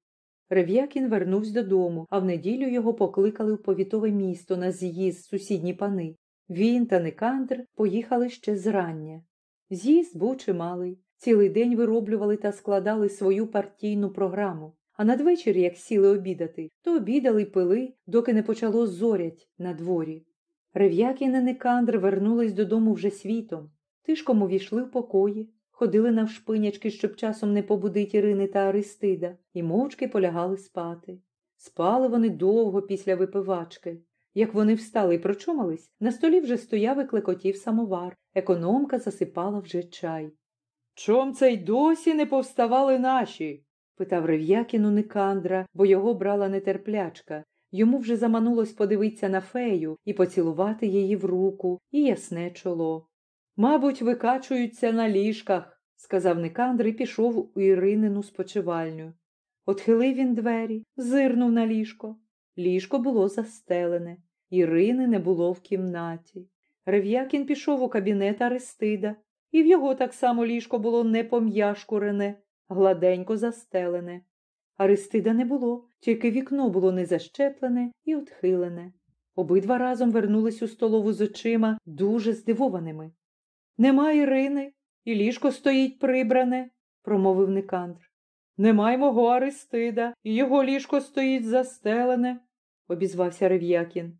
Рев'якін вернувся додому, а в неділю його покликали в повітове місто на з'їзд сусідні пани. Він та Никандр поїхали ще зрання. З'їзд був чималий. Цілий день вироблювали та складали свою партійну програму. А надвечір, як сіли обідати, то обідали й пили, доки не почало зорять на дворі. Рев'якін і Никандр вернулись додому вже світом. Тишком увійшли в покої, ходили навшпинячки, щоб часом не побудить Ірини та Аристида, і мовчки полягали спати. Спали вони довго після випивачки. Як вони встали і прочумались, на столі вже стояв і клекотів самовар. Економка засипала вже чай. Чом це й досі не повставали наші? питав Рев'якіну Никандра, бо його брала нетерплячка. Йому вже заманулось подивитися на фею і поцілувати її в руку і ясне чоло. Мабуть, викачуються на ліжках, сказав Никандр і пішов у Іринину спочивальню. Отхилив він двері, зирнув на ліжко. Ліжко було застелене, Ірини не було в кімнаті. Рев'якін пішов у кабінет Аристида, і в його так само ліжко було не пом'яшкурене, гладенько застелене. Аристида не було, тільки вікно було не защеплене і отхилене. Обидва разом вернулись у столову з очима дуже здивованими. Нема Ірини, і ліжко стоїть прибране, промовив Никандр. Немає мого Аристида, і його ліжко стоїть застелене, обізвався Рев'якін.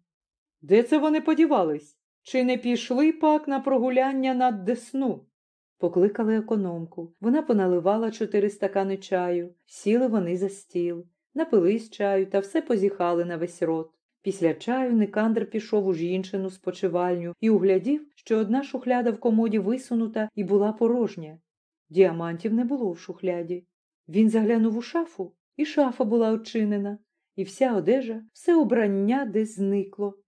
Де це вони подівались? Чи не пішли пак на прогуляння над Десну? Покликали економку. Вона поналивала чотири стакани чаю, сіли вони за стіл, напились чаю та все позіхали на весь рот. Після чаю Никандр пішов у жінчину спочивальню і углядів, що одна шухляда в комоді висунута і була порожня. Діамантів не було в шухляді. Він заглянув у шафу, і шафа була очинена, і вся одежа, все убрання десь зникло.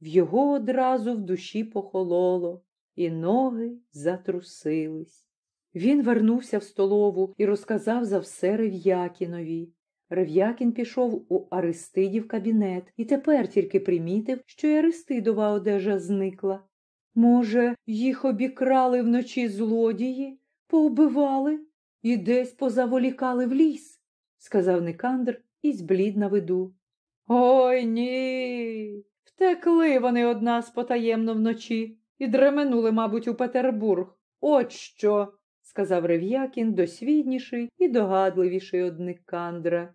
В його одразу в душі похололо, і ноги затрусились. Він вернувся в столову і розказав за все Рев'якінові. Рев'якін пішов у Аристидів кабінет і тепер тільки примітив, що й Аристидова одежа зникла. Може, їх обікрали вночі злодії, повбивали і десь позаволікали в ліс, сказав Никандр і зблід на виду. Ой ні. Втекли вони од нас потаємно вночі і дременули, мабуть, у Петербург. От що, сказав Рев'якін, досвідніший і догадливіший од Никандра.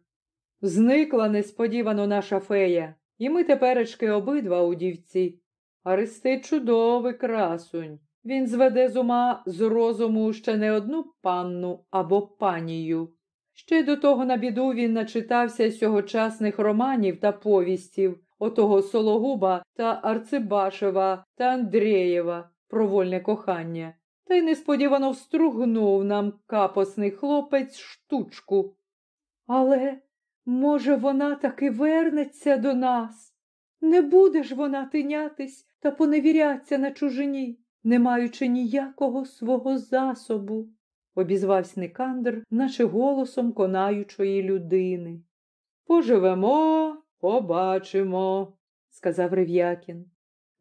Зникла несподівано наша фея, і ми теперечки обидва у дівці. Аристид чудовий красунь. Він зведе з ума з розуму ще не одну панну або панію. Ще до того на біду він начитався сьогочасних романів та повістів, отого Сологуба та Арцибашева та Андрієва про вольне кохання, та й несподівано встругнув нам капосний хлопець штучку. Але, може, вона таки вернеться до нас? Не буде ж вона тинятись та поневіряться на чужині, не маючи ніякого свого засобу, обізвався Никандр, наче голосом конаючої людини. Поживемо, побачимо, сказав Рев'якін.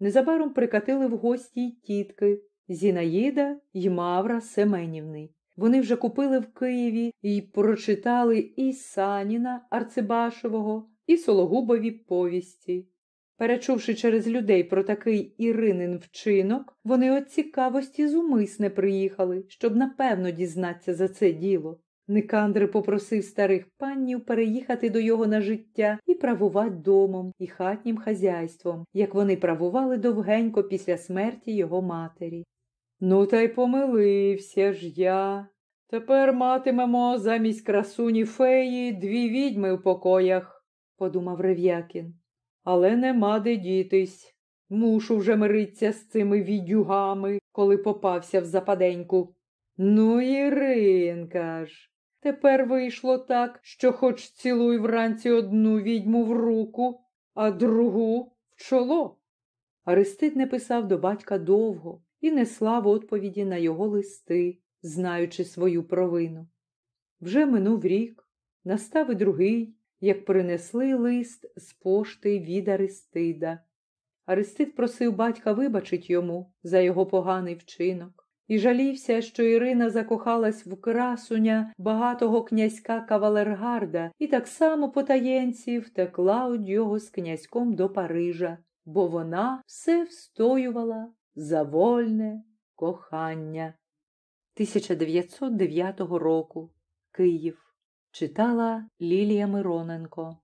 Незабаром прикатили в гості й тітки Зінаїда й Мавра Семенівни. Вони вже купили в Києві і прочитали і Саніна Арцибашевого, і Сологубові повісті. Перечувши через людей про такий Іринин вчинок, вони от цікавості зумисне приїхали, щоб напевно дізнатися за це діло. Никандр попросив старих паннів переїхати до його на життя і правувати домом і хатнім хазяйством, як вони правували довгенько після смерті його матері. Ну, та й помилився ж я. Тепер матимемо замість красуні феї дві відьми в покоях, подумав Рев'якін. Але нема де дітись. Мушу вже миритися з цими відюгами, коли попався в западеньку. Ну, Іринка ж. Тепер вийшло так, що хоч цілуй вранці одну відьму в руку, а другу в чоло. Аристид не писав до батька довго і не слав відповіді на його листи, знаючи свою провину. Вже минув рік, настав і другий, як принесли лист з пошти від Аристида. Аристид просив батька вибачить йому за його поганий вчинок і жалівся, що Ірина закохалась в красуня багатого князька Кавалергарда і так само потаєнці втекла од його з князьком до Парижа, бо вона все встоювала за вольне кохання. 1909 року Київ читала Лілія Мироненко